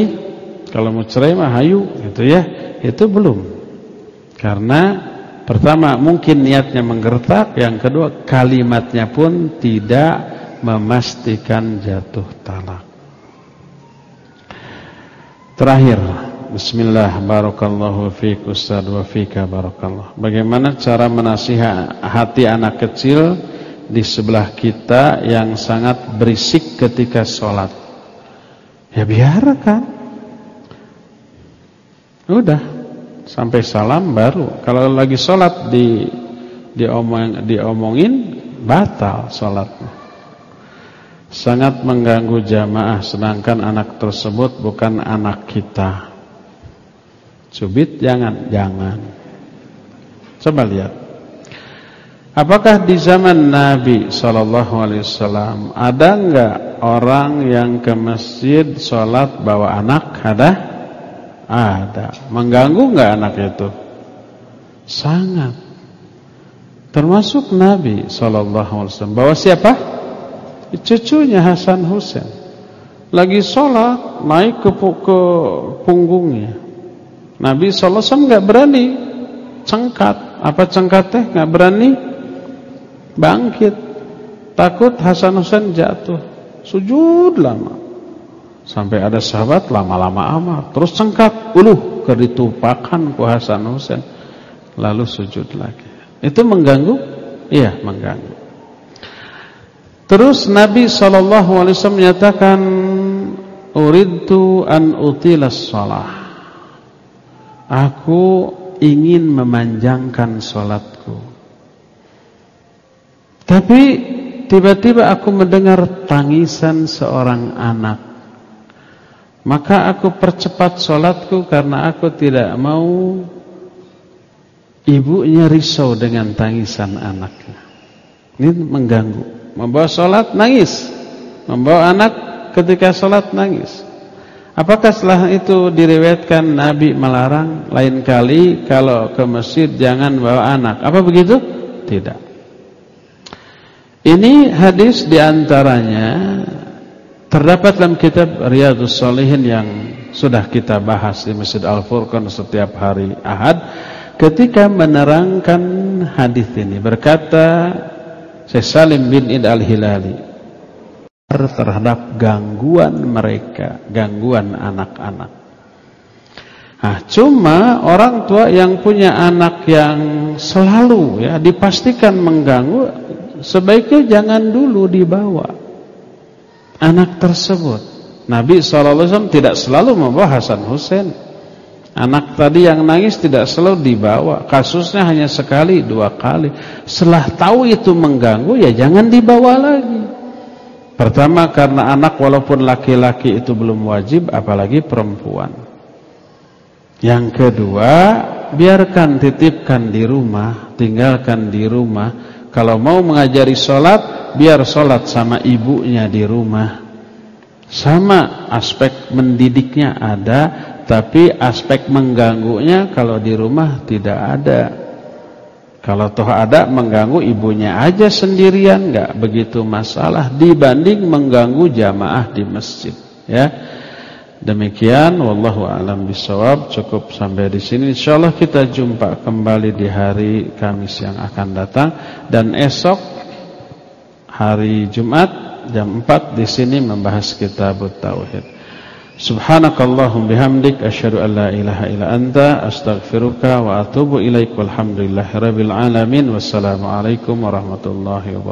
kalau mau cerai mah hayu gitu ya, itu belum. Karena pertama mungkin niatnya menggertak, yang kedua kalimatnya pun tidak memastikan jatuh talak. Terakhir Bismillah barakallahu fiik Ustaz wa fika barakallah. Bagaimana cara menasihati anak kecil di sebelah kita yang sangat berisik ketika sholat? Ya biarkan. Udah sampai salam baru. Kalau lagi sholat di diomong diomongin batal sholatnya. Sangat mengganggu jamaah sedangkan anak tersebut bukan anak kita. Cubit jangan, jangan. Coba lihat. Apakah di zaman Nabi Shallallahu Alaihi Wasallam ada nggak orang yang ke masjid sholat bawa anak? Ada? Ada. Mengganggu nggak anak itu? Sangat. Termasuk Nabi Shallallahu Alaihi Wasallam. Bawa siapa? Cucunya Hasan Husain. Lagi sholat naik ke, ke punggungnya. Nabi SAW nggak berani cengkat. Apa cengkat teh? Nggak berani bangkit. Takut Hasan Husain jatuh. Sujud lama. Sampai ada sahabat lama-lama amat. Terus cengkat. Uluh keditupakan ku Hasan Husain. Lalu sujud lagi. Itu mengganggu? Iya mengganggu. Terus Nabi SAW menyatakan Uridtu an utilas salah Aku ingin memanjangkan sholatku. Tapi tiba-tiba aku mendengar tangisan seorang anak. Maka aku percepat sholatku karena aku tidak mau Ibunya risau dengan tangisan anaknya. Ini mengganggu. Membawa sholat nangis. Membawa anak ketika sholat nangis Apakah setelah itu diriwayatkan Nabi melarang lain kali kalau ke masjid jangan bawa anak? Apa begitu? Tidak. Ini hadis di antaranya terdapat dalam kitab Riyadus Salihin yang sudah kita bahas di Masjid Al-Furqan setiap hari Ahad. ketika menerangkan hadis ini berkata Syekh Salim bin Id Al-Hilali terhadap gangguan mereka, gangguan anak-anak. Nah, cuma orang tua yang punya anak yang selalu ya dipastikan mengganggu, sebaiknya jangan dulu dibawa anak tersebut. Nabi SAW tidak selalu membawa Hasan Hussein. Anak tadi yang nangis tidak selalu dibawa. Kasusnya hanya sekali, dua kali. Setelah tahu itu mengganggu, ya jangan dibawa lagi. Pertama karena anak walaupun laki-laki itu belum wajib, apalagi perempuan. Yang kedua, biarkan titipkan di rumah, tinggalkan di rumah. Kalau mau mengajari sholat, biar sholat sama ibunya di rumah. Sama aspek mendidiknya ada, tapi aspek mengganggunya kalau di rumah tidak ada. Kalau toh ada mengganggu ibunya aja sendirian nggak begitu masalah dibanding mengganggu jamaah di masjid ya. Demikian wallahu alam bisawab cukup sampai di sini insyaallah kita jumpa kembali di hari Kamis yang akan datang dan esok hari Jumat jam 4 di sini membahas kitab tauhid. Subhanakallahum bihamdik asyhadu an la ilaha illa anta astaghfiruka wa atubu ilaik walhamdulillahirabbil alamin wassalamu alaikum warahmatullahi wabarakatuh.